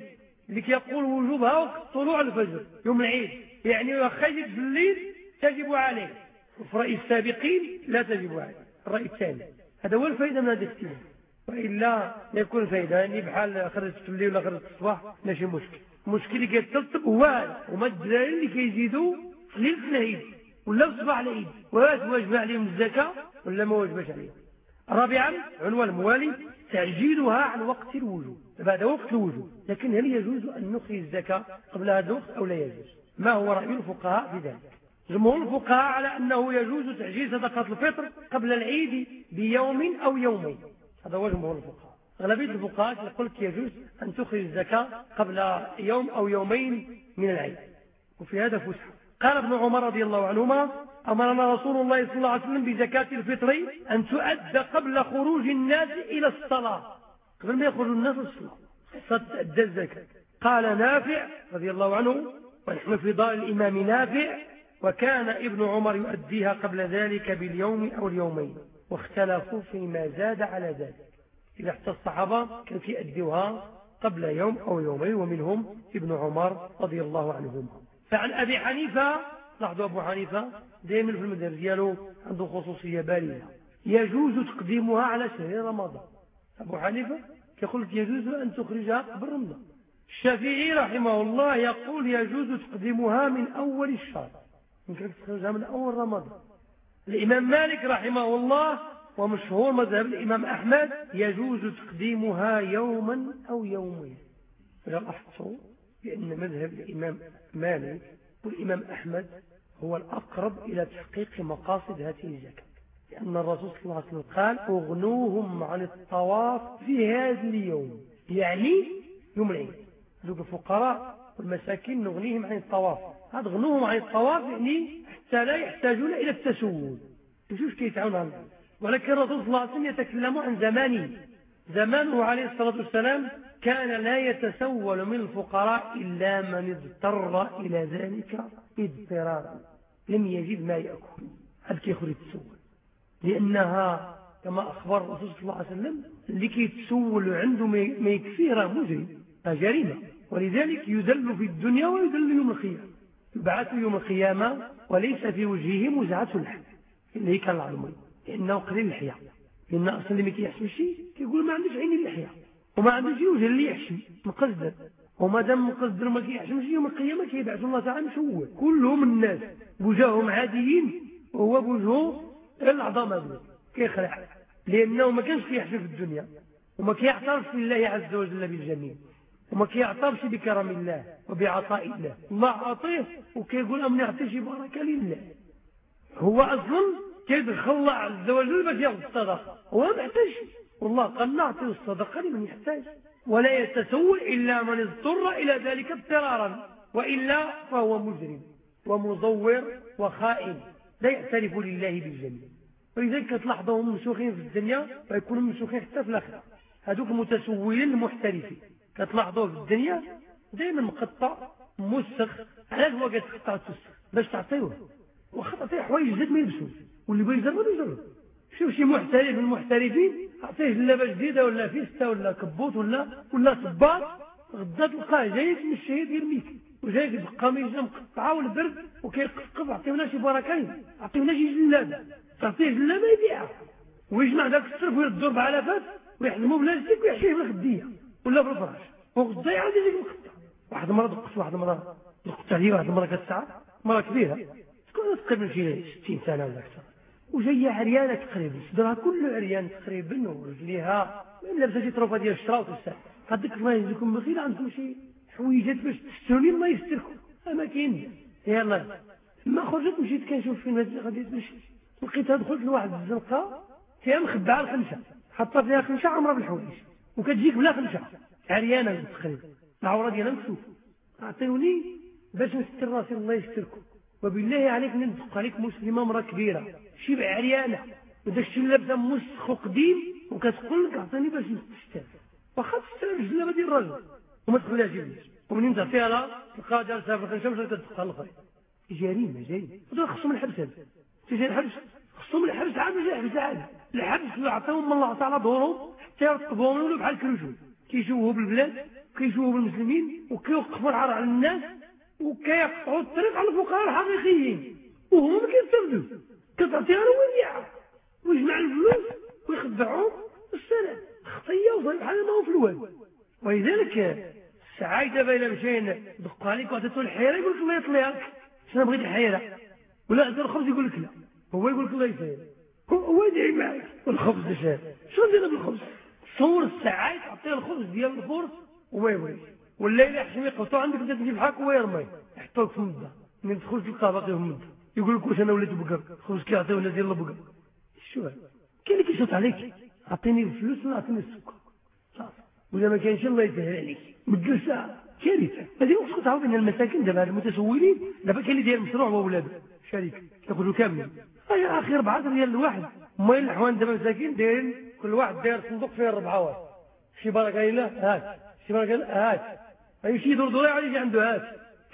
اللي يقول وجوبها وقت طلوع الفجر يوم العيد. يعني خيج في الليل تجب عليه. وفي رأي السابقين لا تجب عليه. الرأي الثاني. هذا هو الفائدة من هذا الاختلاف. وإلا يكون فائدة يعني بحال خرجت الليل ولا خرجت الصباح ماشي مشكل. المشكل اللي كيترتب هو هما الدلائل اللي كيزيدوا ليلة العيد ولا في صباح العيد. واش واجب عليهم الزكاة ولا ما واجبش عليهم. رابعا عنوان الموالي تعجيلها عن وقت الوجوب. بعد وقت الوجوب لكن هل يجوز أن نخرج الزكاة قبل هذا الوقت أو لا يجوز؟ ما هو رأي الفقهاء في ذلك؟ جمهور الفقهاء على أنه يجوز تعجيل صدقة الفطر قبل العيد بيوم أو يومين. هذا هو جمهور الفقهاء. أغلبية الفقهاء يقول لك يجوز أن تخرج الزكاة قبل يوم أو يومين من العيد. وفي هذا فسحة. قال ابن عمر رضي الله عنهما أمرنا رسول الله صلى الله عليه وسلم بزكاة الفطر أن تؤدى قبل خروج الناس إلى الصلاة. قبل ما يخرج الناس الصلاة. فتأدى الزكاة. قال نافع رضي الله عنه ونحن في دار الإمام نافع وكان ابن عمر يؤديها قبل ذلك باليوم أو اليومين. واختلفوا فيما زاد على ذلك. إذا حتى الصحابة كانوا يؤدوها قبل يوم أو يومين ومنهم ابن عمر رضي الله عنهما. فعن أبي حنيفة لاحظوا أبو حنيفة دائما في المدرسة ديالو عنده خصوصية بالية يجوز تقديمها على شهر رمضان. أبو حنيفة يقول لك يجوز أن تخرجها قبل رمضان. الشافعي رحمه الله يقول يجوز تقديمها من أول الشهر. يمكن تخرجها من أول رمضان. الإمام مالك رحمه الله ومشهور مذهب الإمام أحمد يجوز تقديمها يوما أو يومين. لاحظتوا بأن مذهب الإمام مالك والإمام أحمد هو الأقرب إلى تحقيق مقاصد هذه الزكاة. لأن الرسول صلى الله عليه وسلم قال أغنوهم عن الطواف في هذا اليوم. يعني يوم العيد. ذوك الفقراء والمساكين نغنيهم عن الطواف. هذا غنوهم عن الطواف يعني حتى لا يحتاجون إلى التسول. مشوش كيتعاون عنه ولكن الرسول صلى الله عليه وسلم يتكلم عن زمانه. زمانه عليه الصلاة والسلام كان لا يتسول من الفقراء إلا من اضطر إلى ذلك اضطرارا. لم يجد ما يأكل. هل كيخرج يتسول. لأنها كما أخبر الرسول صلى الله عليه وسلم اللي كيتسول عنده ما يكفيه راه مجرم جريمة. ولذلك يذل في الدنيا ويذل يوم القيامة. يبعث يوم القيامة وليس في وجهه مزعة لحم اللي كان العلمي لأنه قليل الحياة. لأن أصلا اللي ما كيحشم شيء كيقول ما عندوش عين اللحية وما عندوش وجه اللي يحشم مقصد. وما دام مقصد ما كيحشمش يوم القيامة كيبعث الله تعالى مشوه. كلهم الناس بوجههم عاديين وهو بوجهه العظام هذا كيخلع. لأنه ما كانش كيحشم في الدنيا وما كيعترفش بالله عز وجل بالجميل وما كيعترفش بكرم الله وبعطاء الله. الله عطيه وكيقول أم نعطيش بركة لله. هو أصلا كيدخل الله عز وجل باش يأخذ الصدقة. هو ما يحتاج والله قال نعطي الصدقة لمن يحتاج. ولا يتسول إلا من اضطر إلى ذلك اضطرارا. وإلا فهو مجرم ومزور وخائن. لا يعترف لله بالجميل ولذلك تلاحظهم مسوخين في الدنيا ويكونوا مسوخين حتى في الآخرة. هذوك المتسولين المحترفين. كتلاحظوه في الدنيا دائما مقطع مسخ علاش هو كتقطع تسخ باش تعطيوه. واخا تعطيه حوايج جديد ما يلبسوش واللي بغى يجرب يجرب شوف شي محترف من المحترفين عطيه جلابه جديده ولا فيستا ولا كبوت ولا ولا صباط غدا تلقاه جايك من الشهيد يرميك وجايك بقميصه مقطعة والبرد وكيقفقف. عطيونا شي بركين عطيونا شي جلابه تعطيه جلابه يبيعها ويجمع ذاك الصرف على فات ويحزمو بلاستيك ويحشيه في الخدية. ولا في الفراش وغدا يعاود يجيك مقطع واحد المرة دقت واحد المرة دقت عليه واحد المرة كتسعه مرة كبيرة. تكون تقريبا شي 60 سنة ولا أكثر. وجاية عريانة تقريبا صدرها كله عريان تقريبا ورجليها لابسة شي طروفة ديال الشراء وتسع قدك الله يجزيكم بخير عندكم شي حويجات باش تستروني الله يستركم. ما كاين. يلا. ما خرجت مشيت كنشوف فين غادي تمشي لقيتها دخلت لواحد الزنقة فيها مخبعة الخمسة. حاطة فيها خمسة عمرها بالحوايج وكتجيك بلا خمسه عريانة تقريبا العوره ديالها مكشوفه أعطيوني باش نستر راسي الله يستركم. وبالله عليك ندق عليك مسلمة مراه كبيرة. شي عريانه وداك الشيء لابسه مسخ وقديم وكتقول لك أعطيني باش نستر. واخا تستر الجلابة ديال الراجل. وما تخليهاش يلبس ومنين تعطيها لا؟ تلقاها جالسة في الخشب كتدقها الأخر. جريمه جريمه هذا خصهم الحبس هذا. تيجي الحبس. خصهم الحبس عاد ماشي الحبس عاد. الحبس يعطيهم من الله تعالى دورهم. يولوا بحال الكروشون كيشوفوا بالبلاد كيشوفوا بالمسلمين وكيوقفوا على الناس وكيقطعوا الطريق على الفقراء الحقيقيين. وهما ما كيستافدوا كتعطيها له وديعه ويجمع الفلوس ويخدعهم والسلام خطية وصل بحال ما هو في الواد ولذلك السعاي دابا إلا مشينا دقوا عليك وعطيتو الحيرة يقول لك الله يطلعك. شنو بغيت الحيرة؟ ولا عطيتو الخبز؟ يقول لك لا. هو يقول لك الله يسهل. هو يدعي معك. والخبز شنو ندير بالخبز صور الساعات تعطيه الخبز ديال الفرس وما يبغيش والليل يحشم يقطعوا عندك انت تجيب حاك وهو يرمي يحطوك في المده من تدخل تلقاه باقي في المده يقول لك واش أنا وليت بقر؟ خبز كيعطيو الناس ديال البقر. شو كاين اللي كيشوط عليك. اعطيني الفلوس ولا اعطيني السكر. صافي. ولا ما كاينش الله يسهل عليك. بدل ساعة. كارثه هذه وقت تعرف ان المساكن دابا المتسولين. دابا كاين اللي داير مشروع هو ولاده شركه كياخذوا كامل. يا أخي 4 ريال الواحد. المهم الحوان دابا مساكين دايرين كل واحد داير صندوق فيه ربعه واحد. شي بركه لله هات. شي بركه هات. اي شي يدور دور يجي عنده هات.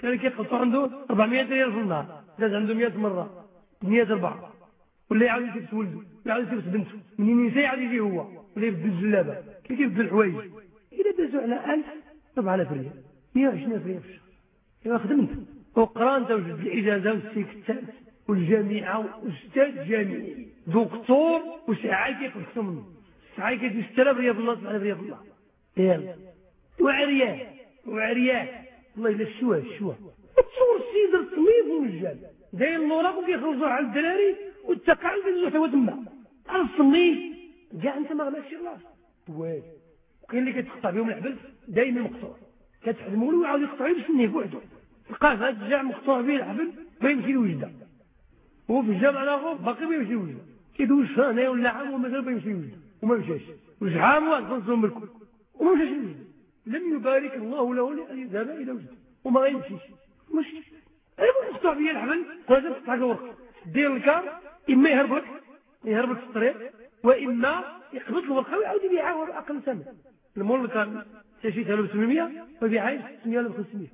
كان كيقطعوا عنده 400 ريال في النهار. داز عنده 100 مرة 100 ربعه ولا يعاود يجيب ولده يعاود يجيب بنته. منين ينسى يعاود يجي هو ولا يبدل الجلابه كيف يبدل الحوايج. إلا دازوا على 1000 4000 ريال. 120 ريال في الشهر. ايوا خدمت. وقرأ أنت وجد الإجازة والسيكتات والجامعة واستاذ جامعي. دكتور وساعات يقبضوا منه ساعات 6000 ريال في الله؟ 7000 ريال في الله. يلا وعريان. وعريان. والله إلا الشوا الشوا تصور السيد الطميط والرجال داير الوراق وكيخرجوا على الدراري والتقاعد كيدوزوا حتى تما. على الصميت كاع أنت ما غلاش راس والو وكاين اللي كتقطع بهم الحبل دائما مقطوع. كتحزموا له ويعاود يقطع باش يسنيه بوحدو تلقاه في هذا الجامع مقطوع به الحبل ما يمشي لوجدة. هو في الجامع الآخر باقي ما يمشي لوجدة. كيدوز سنه ولا عام ومازال ما يمشي لوجده وما مشاش. وشحال واحد خمسة ملكو وما مشاش لم يبارك الله له لأن يذهب إلى وجده وما غيمشيش مش أيضا تقطع بيا الحبل ولازم تقطع الورق دير الكار إما يهرب لك يهرب لك في الطريق وإما يقبض الورقة ويعاود يبيعها بأقل ثمن المول كان تشيتها له ب 800 ويبيعها ب 600 ولا ب 500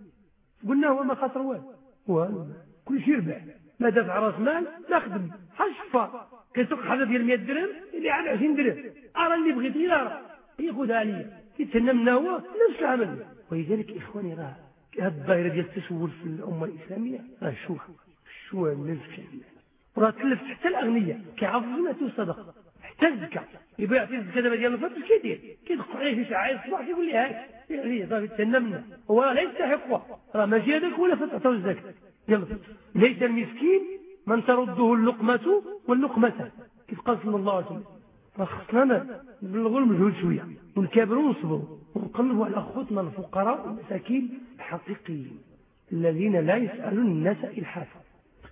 قلنا هو ما خسر والو. كل شيء ربح ما دفع رأس مال لا خدم. حشفة كيسوق حاجة ديال 100 درهم اللي على 20 درهم. أرى اللي بغيت غير ياخذها عليا يتهنى منا هو نفس العمل. ولذلك إخواني راه هذه الظاهره ديال التسول في الأمة الإسلامية راه شوف شو نفس وراه تلفت حتى الأغنياء. كيعرفوا ما الصدقه حتى الزكاة. يبغي يعطي الزكاة دابا ديال الفطر كيدير. كيدق عليه في ساعه الصباح كيقول لي هاك يعني صافي تهنى منا هو لا يستحقها راه ماشي هذاك ولا فتعطوا الزكاة. ليس المسكين من ترده اللقمة واللقمة. كيف قال صلى الله عليه وسلم؟ فخصنا نبلغوا المجهود شوية ونكابروا ونصبروا ونقلبوا على اخوتنا الفقراء والمساكين الحقيقيين الذين لا يسألون الناس إلحافا.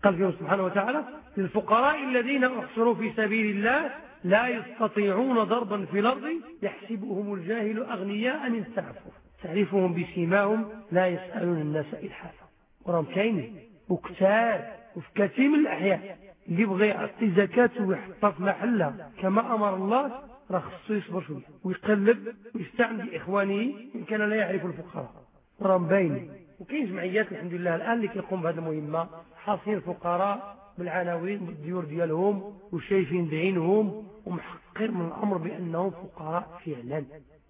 قال فيه سبحانه وتعالى للفقراء الذين احصروا في سبيل الله لا يستطيعون ضربا في الأرض يحسبهم الجاهل أغنياء من تعفف تعرفهم بسيماهم لا يسألون الناس إلحافا. وراهم كاينين وكتار وفي كثير من الاحياء اللي بغى يعطي زكاته ويحطها في محلها. كما أمر الله راه خصو يصبر شوية ويقلب ويستعن بإخوانه إن كان لا يعرف الفقراء. راه باين وكاين جمعيات الحمد لله الآن اللي كيقوم بهذه المهمة. حاصين الفقراء بالعناوين بالديور ديالهم وشايفين بعينهم ومحققين من الأمر بأنهم فقراء فعلا.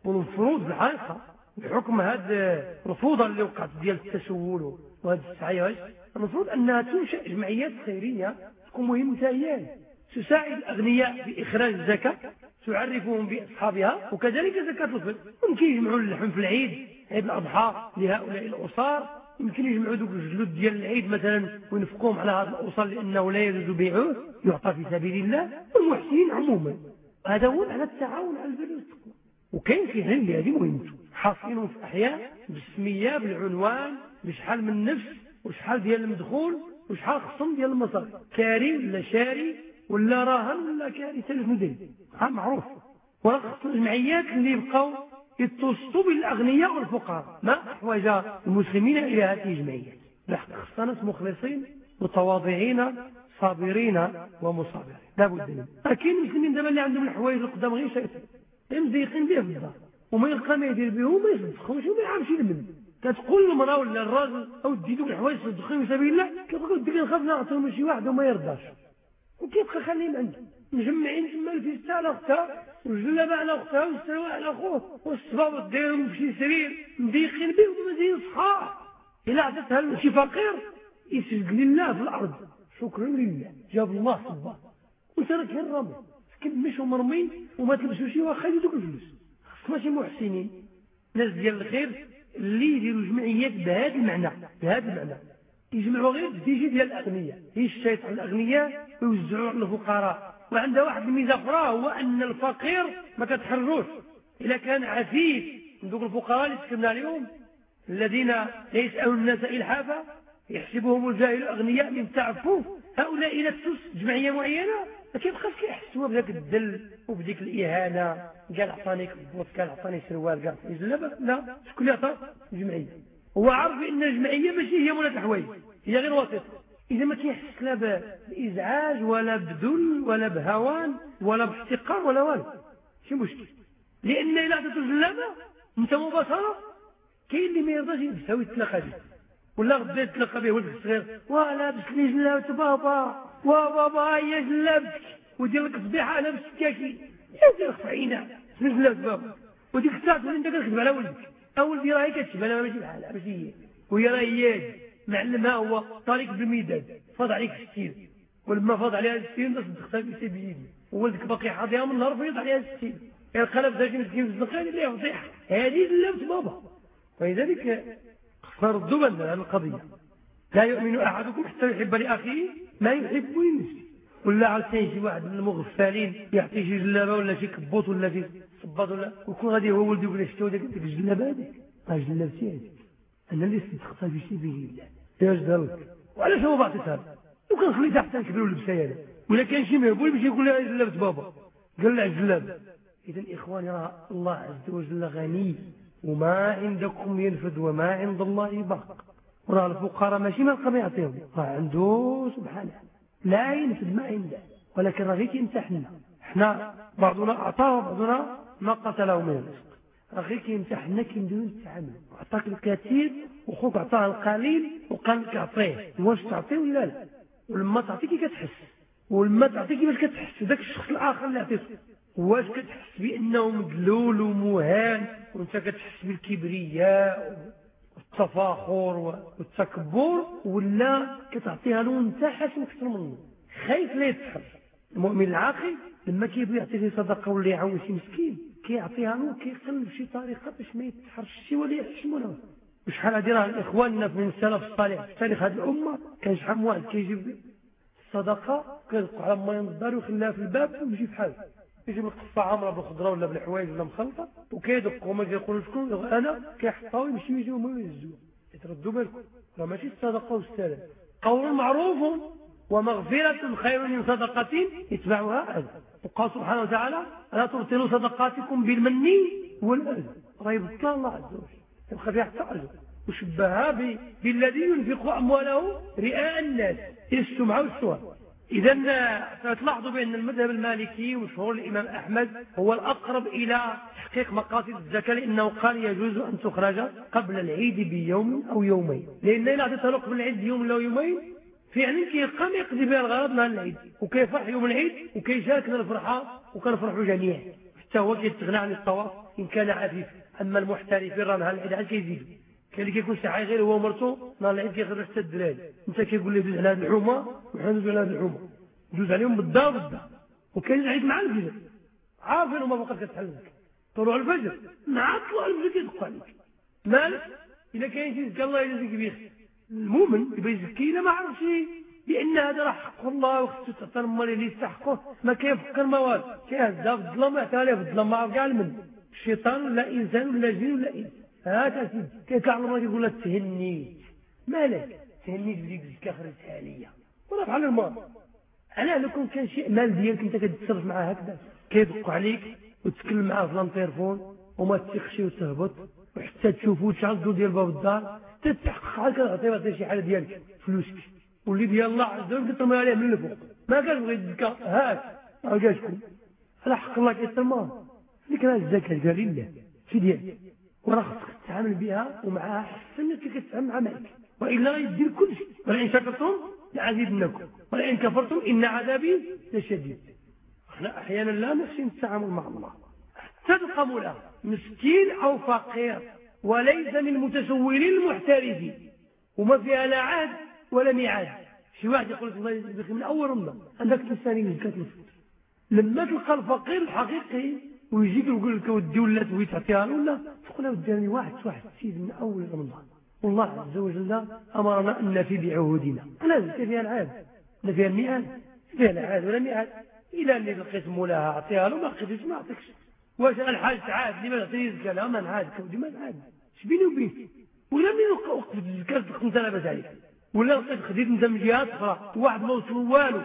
والمفروض بالحقيقة بحكم هذا الفوضى اللي وقعت ديال التسول وهذه السعي المفروض أنها تنشا جمعيات خيرية تكون مهمة هي تساعد الأغنياء بإخراج الزكاة تعرفهم بأصحابها وكذلك زكاة الفطر. يمكن يجمعوا اللحم في العيد عيد الأضحى لهؤلاء الأسار يمكن يجمعوا ذوك الجلود ديال العيد مثلا وينفقوهم على هذا الأسر لأنه لا يجوز بيعه يعطى في سبيل الله. والمحسنين عموما. هذا هو على التعاون على البر والتقوى. وكاين في هندي هذه مهمته حاصلين في أحياء بالسميه بالعنوان بشحال من نفس وشحال ديال المدخول وشحال خصم ديال المصاري كاري ولا شاري ولا راهن ولا كاري ثلاث مدن معروف. وراه الجمعيات اللي يبقاو يتوسطوا بالأغنياء والفقراء. ما أحوج المسلمين إلى هذه الجمعيات لحق خصنا ناس مخلصين متواضعين صابرين ومصابرين. لابد منه. كاين المسلمين دابا اللي عندهم الحوايج القدام غير شايفين مزيقين به في الدار. وما يلقى ما يدير به وما يصدقهمش وما يعرفش يلمن. كتقول المراه ولا الراجل أو ديتو الحوايج تصدقهم في سبيل الله كتقول ديك نخاف نعطيهم شي واحد وما يرضاش. وكيبقى خليهم عنده مجمعين تما الفيستا على أختها والجلابة على أختها والسروال على أخوه والصبابط دايرهم في شي سرير مضيقين به ومزيين صحاح. إلا عطيتها شي فقير يسجد لله في الأرض. شكرا لله. جاب الله صبا وانت راك غير رامي كمش ومرمي وما تلبسوش واخا يدوك الفلوس. خص ماشي محسنين. ناس ديال الخير اللي يديروا جمعيات بهذا المعنى بهذا المعنى. يجمعوا غير الديجي ديال الاغنياء يشتيط على الاغنياء ويوزعوا على الفقراء. وعندها واحد الميزة أخرى هو أن الفقير ما كتحرروش. اذا كان عفيف. من الفقراء اللي تكلمنا عليهم الذين لا يسألون الناس الحافه يحسبهم الجاهل اغنياء من تعفف هؤلاء إلى تسوس جمعية معينة ما كيبقاش كيحسوا بذاك الدل وبديك الإهانة قال عطاني كبوت قال عطاني سروال قال عطاني جلابه لا شكون اللي عطى الجمعيه هو عارف ان الجمعية ماشي هي مولاة الحوايج هي غير وسيط إذا ما كيحس لا بإزعاج ولا بذل ولا بهوان ولا باحتقار ولا والو. شي مشكل؟ لأن إلا عطيتو جلابه أنت مباشرة كاين اللي ما يرضاش يلبسها ويتلاقى به ولا غدا يتلاقى به ولد الصغير ولابس لي جلابه بابا وبابا هي جلابتك ودير لك صبيحه بالسكاكين يا دير عينها جلابت بابا وديك الساعة تولي انت كتكذب على ولدك. اولدي راهي كتشبه أنا ماشي بحالها ماشي هي. وهي راهي معلمها هو طريق بالميدان. فاض عليك الستين. ولما فاض عليها الستين صدقتها في سبيل وولدك باقي حاضيها من النهار فيض عليها الستين. القلب ذاك مسكين في الزنقان اللي يفضيح هذه جلابت بابا. فلذلك نردوا بالنا على القضية. لا يؤمن أحدكم حتى يحب لأخيه ما يحب لنفسه ولا عاوتاني شي واحد من المغفلين يعطي شي جلابة ولا شي كبوط ولا شي صباط ولا ويكون غادي هو ولدي يقول شتو ديك الجلابة هذيك راه جلابتي هذيك أنا اللي صدقتها في سبيل الله ياش دارك وعلاش هو بعطيتها وكان خليتها حتى نكبروا اللبسه هذه ولا كان شي مهبول باش يقول لها جلابة بابا. قال لها الجلابه اذا إخواني راه الله عز وجل غني. وما عندكم ينفد وما عند الله باق. وراه الفقراء ماشي ما بقى يعطيهم راه عنده سبحانه لا ينفد ما عنده. ولكن راه غير كيمتحنا إحنا بعضنا أعطاه وبعضنا ما قتله من الرزق راه غير كيمتحنا كيمديو نتعامل عطاك الكثير وخوك عطاه القليل وقال لك أعطيه. واش تعطيه ولا لا؟ ولما تعطي كي كتحس. ولما تعطي كيفاش كتحس. ذاك الشخص الآخر اللي عطيته واش كتحس بأنه مدلول ومهان وانت كتحس بالكبرياء التفاخر والتكبر ولا كتعطيها انت حاسم أكثر منه. خايف لا يتسحر المؤمن العاقل لما كيبغي يعطي شي صدقة ولا يعاون شي مسكين كيعطيها له كيقلب شي طريقة باش ما يتسحرش شي ولا يحشموا له شحال هادي راه إخواننا من السلف الصالح في تاريخ هذه الأمة كان شحال واحد كيجيب الصدقه كيدق على ماء الدار ويخليها في الباب ويمشي في يجيب القصة عامره بالخضره ولا بالحوايج ولا مخلطة وكيدق هما كيقولوا شكون؟ أنا كيحطها ويمشيو يجيو هما ويهزوها يتردوا بالكم. راه ماشي الصدقة والسلام. قول معروف ومغفرة خير من صدقة يتبعها أذى وقال سبحانه وتعالى لا تبطلوا صدقاتكم بالمن والأذى. يبطل الله عز وجل. يبقى فيها حتى أجر وشبهها بالذي ينفق أمواله رئاء الناس. السمعة والسؤال إذا ستلاحظوا بأن المذهب المالكي وشهور الإمام أحمد هو الأقرب إلى تحقيق مقاصد الزكاة لأنه قال يجوز أن تخرج قبل العيد بيوم أو يومين. لأن إذا أعطيتها قبل العيد بيوم أو يومين فعلا كيقام يقضي بها الغرض نهار العيد وكيفرح يوم العيد وكيشاركنا الفرحة وكنفرحوا جميعا. حتى هو كيستغنى عن الطواف إن كان عفيف. أما المحترفين راه نهار العيد عاد كيزيدوا كاين اللي كيكون ساعه غير هو ومرته نهار العيد كيخرج حتى الدراري. انت كيقول له دوز على هذه الحومة وحنا ندوز على هذه الحومة. دوز عليهم بالدار وكاين العيد مع الفجر. عارفين هما كتحل لك. طلوع الفجر. مع طلوع الفجر كيدق عليك. مالك اذا كاين شي زكى الله يجازيك بخير المؤمن يبغى يزكي إلا ما عرفش بان هذا راه حق الله وخصو تعطى المال اللي يستحقه. ما كيفكر ما والو. كيهزها في الظلام يعطيها ليه في الظلام ما عرف كاع المن الشيطان لا إنسان ولا جن ولا إنس. هذا سيدي كيطلع الله يقول لك تهنيت. مالك؟ تهنيت بديك الزكاة خرجتها ليا ولا بحال الماء علاه لو كان كان شيء مال ديالك أنت كتصرف معاه هكذا. كيدق عليك وتتكلم معاه في l'interphone وما تثقش وتهبط وحتى تشوفو تشعل ديال باب الدار. تتحقق عليك تعطيه شي حاجة ديالك. فلوسك. واللي ديال الله عز وجل كترمي عليه من الفوق. ما كتبغي الزكاة. هاك ما جاتكم على حق الله كيترمى ديك راه الزكاة قال لله في ديالك. وراه خصك تتعامل بها ومعها احسن كي كتعامل مع مالك. وإلا يدير كل شيء. ولئن شكرتم لأزيدنكم. ولئن كفرتم إن عذابي لشديد. إحنا أحيانا لا نحسن التعامل مع الله. تلقى مولاه مسكين أو فقير. وليس من المتسولين المحترفين. وما فيها لا عهد ولا ميعاد. شي واحد يقول لك الله من أول رمضان عندك إنسان يزكى الفطر لما تلقى الفقير الحقيقي ويجيك ويقول لك ودي ولا توي تعطيها ولا؟ تقول له ودي واحد واحد السيد من أول رمضان. والله عز وجل أمرنا أن نفي بعهودنا. زكى فيها العاد لا فيها المئات فيها العاد ولا مئات إلى اللي لقيت مولاها أعطيها له ما لقيتش ما اعطيكش واش الحاج تعاد لما تعطيني زكاه لا ما نعادك ودي ما نعاد. بيني وبينك؟ ولا من وقت الزكاة انت لاباس عليك. ولا لقيت خديت انت من جهات أخرى. واحد ما وصل والو.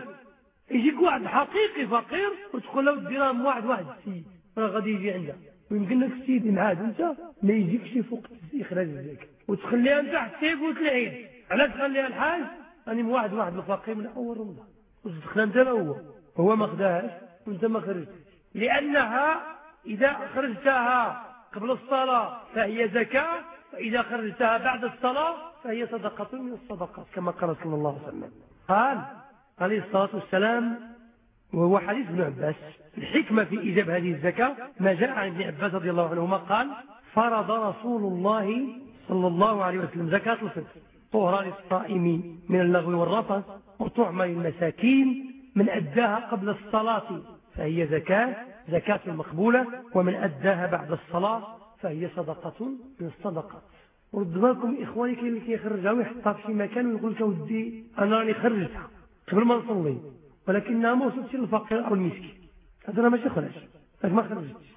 يجيك واحد حقيقي فقير وتقول له الدراهم واحد واحد السيد. راه غادي يجي عنده ويمكن لك السيد ينعاد أنت ما يجيكش فوق اخراج الزكاه وتخليها أنت حتى يفوت العيد علاش تخليها الحاج راني واحد واحد الفقير من أول رمضان وتدخل أنت هو. هو ما خداهاش وأنت ما خرجتش. لأنها إذا خرجتها قبل الصلاة فهي زكاة فاذا خرجتها بعد الصلاة فهي صدقة من الصدقات كما قال صلى الله عليه وسلم. قال عليه الصلاة والسلام وهو حديث ابن عباس. الحكمة في إيجاب هذه الزكاة ما جاء عن ابن عباس رضي الله عنهما قال فرض رسول الله صلى الله عليه وسلم زكاة الفطر. طهرا للصائم من اللغو والرفث وطعم للمساكين من أداها قبل الصلاة فهي زكاة زكاة مقبولة ومن أداها بعد الصلاة فهي صدقة من الصدقات. ورد بالكم إخواني كاين اللي كيخرجها ويحطها في مكان ويقول لك ودي أنا راني خرجتها قبل ما نصلي. ولكنها ما وصلتش للفقير أو المسكين. هذا ماشي خرج. هذا ما خرجتش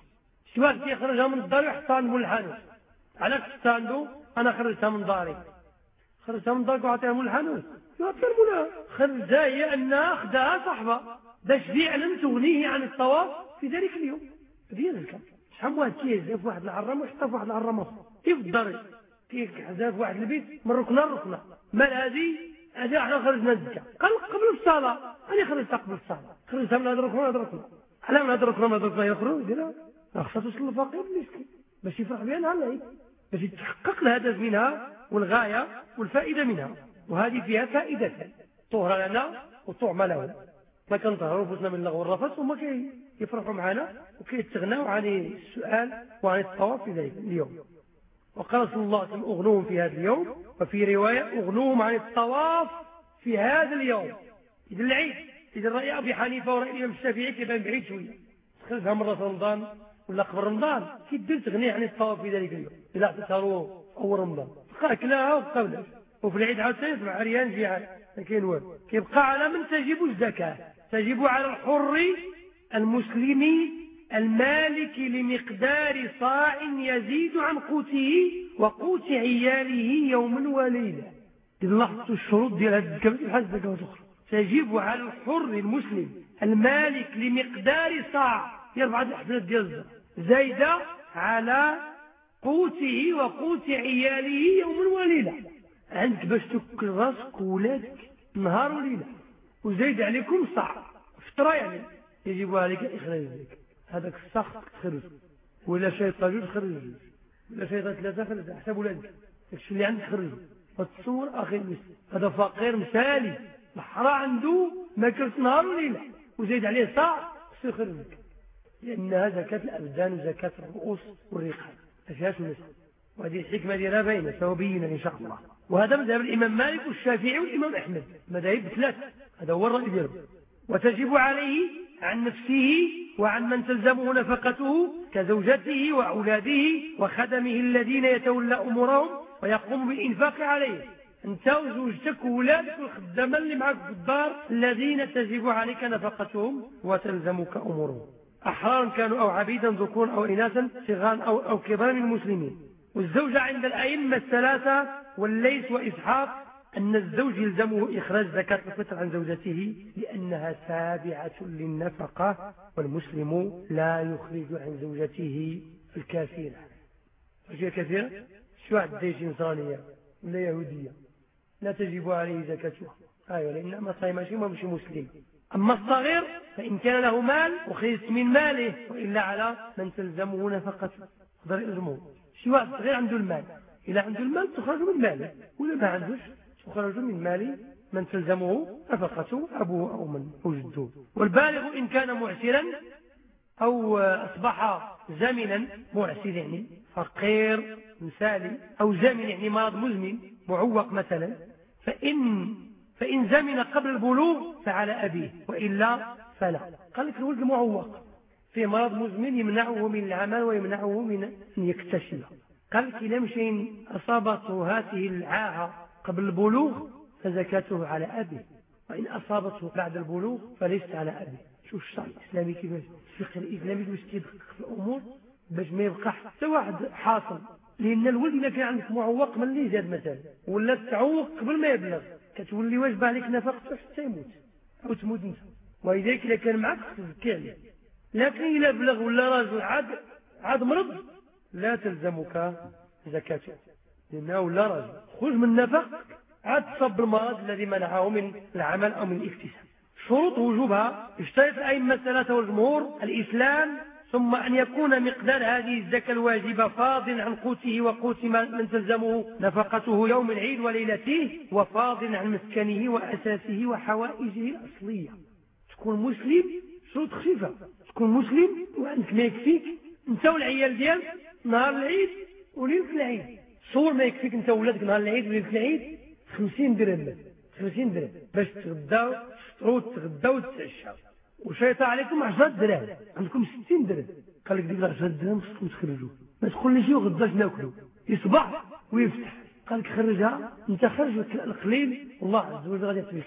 شي واحد كيخرجها من الدار ويحطها عند مول الحانوت. علاش حطها عنده أنا خرجتها من داري. خرجتها من دارك وعطيها مول الحانوت. يعطيها المولى؟ خرجها هي انها أخذها صاحبه باش فعلا تغنيه عن الطواف في ذلك اليوم. هذه الكلام. شحال واحد في واحد العرام ويحطها في واحد العرام اخر في الدار كيحزها في واحد البيت من ركنة لركنة. مال هذه هذه إحنا خرجنا الزكاة. قال قبل الصلاة. أنا خرجتها قبل الصلاة. خرجتها من هذا الركن الركن على من هذا الركن وهذا الركن يخرج يديرها خاصها توصل للفقير المسكين. باش يفرح بها نهار العيد. باش يتحقق الهدف منها والغاية والفائدة منها. وهذه فيها فائدة. طهر لنا وطعم له ما كنطهروا نفوسنا من اللغو والرفث وما كيفرحوا معنا وكيتغناو عن السؤال وعن الطواف في ذلك اليوم. وقال صلى الله عليه وسلم أغنوهم في هذا اليوم. وفي رواية أغنوهم عن الطواف في هذا اليوم. إذا العيد إذا الرأي أبي حنيفة ورأي الإمام الشافعي كيبان بعيد شوية تخرجها مرة رمضان ولا قبل رمضان كيدير تغني عن الطواف في ذلك اليوم؟ إذا اعتسروا أول رمضان. أكلها وقبل. وفي العيد عاد يسمع عريان جيعان ما كاين والو. كيبقى على من تجب الزكاة. تجب على الحر المسلم المالك لمقدار صاع يزيد عن قوته وقوت عياله يوما وليلة إذا لاحظتوا الشروط ديال هذه الزكاة بحال الزكاة أخرى؟ تجب على الحر المسلم. المالك لمقدار صاع يرفع الحسنات ديال الزكاة زايدة على قوته وقوت عياله يوما وليلة عندك باش تاكل راسك وولادك نهار وليلة. وزايد عليكم صاع. فطرة يعني. يجب عليك إخراج الزكاة هذاك السخط تخرج ولا شيطان جوج تخرج جوج ولا شيطان ثلاثة خرج حسب ولادك داكشي اللي عندك خرج وتصور أخي المسلم هذا فقير مثالي الحرا عنده ما كلت نهار وليلة وزيد عليه ساعة خصو يخرج. لأنها زكاة الأبدان وزكاة الرؤوس والرقاب. ما فيهاش المسلم وهذه الحكمة ديالها باينة سوبينا إن شاء الله. وهذا مذهب الإمام مالك والشافعي والإمام أحمد. مذاهب ثلاث هذا هو الرأي ديالهم. وتجب عليه عن نفسه وعن من تلزمه نفقته كزوجته وأولاده وخدمه الذين يتولى أمورهم ويقوم بالإنفاق عليه. أنت وزوجتك وولادك والخدامة اللي معك في الدار الذين تجب عليك نفقتهم وتلزمك أمورهم. أحرارا كانوا أو عبيدا ذكورا أو إناثا صغارا أو, أو كبارا من المسلمين. والزوجة عند الأئمة الثلاثة والليث وإسحاق أن الزوج يلزمه إخراج زكاة الفطر عن زوجته لأنها تابعة للنفقة والمسلم لا يخرج عن زوجته الكثير أشياء كثيرة شو عديش إنسانية ولا يهودية؟ لا تجب عليه زكاتها. أيوة لأن ما صايم شيء ما مش مسلم. أما الصغير فإن كان له مال وخيس من ماله وإلا على من تلزمه نفقته. قدر إلزمه شي واحد صغير عنده المال؟ إذا عنده المال تخرج من ماله ولا ما عندوش؟ تخرج من مال من تلزمه نفقته أبوه أو من أو جده والبالغ إن كان معسرا أو أصبح زمنا معسر يعني فقير مثالي أو زمن يعني مرض مزمن معوق مثلا فإن فإن زمن قبل البلوغ فعلى أبيه وإلا فلا. قال لك الولد المعوق في مرض مزمن يمنعه من العمل ويمنعه من أن يكتشف قال لك إذا مشي أصابته هذه العاهة قبل البلوغ فزكاته على أبيه وإن أصابته بعد البلوغ فليست على أبيه شوف الشرع الإسلامي كيفاش الفقه الإسلامي كيفاش كيدقق في الأمور باش ما يبقى حتى واحد حاصل. لأن الولد إذا كان عندك معوق من اللي زاد مثلا ولا تعوق قبل ما يبلغ. كتولي واجب عليك نفقته حتى يموت. أو تموت أنت. ولذلك إذا كان معك تزكي عليه لكن إذا بلغ ولا راجل عاد عاد مرض لا تلزمك زكاته. لأنه ولا راجل خذ من نفقك. عاد تصب المرض الذي منعه من العمل أو من الاكتساب. شروط وجوبها. اشترط الأئمة الثلاثة والجمهور؟ الإسلام. ثم أن يكون مقدار هذه الزكاة الواجبة فاض عن قوته وقوت من تلزمه نفقته يوم العيد وليلته وفاض عن مسكنه وأساسه وحوائجه الأصلية. تكون مسلم؟ شروط خفيفة. تكون مسلم وعندك ما يكفيك. انت والعيال ديالك. نهار العيد وليلة العيد. صور ما يكفيك انت وولادك نهار العيد وليلة العيد 50 درهم 50 درهم باش تغداو تفطروا تغداو وتتعشاو وشيطان عليكم 10 دراهم عندكم 60 درهم. قال لك ديك 10 دراهم خصكم تخرجوا ما تقوليش غداش ناكلوا يصبح ويفتح. قال لك خرجها انت خرج القليل والله عز وجل غادي يعطيك.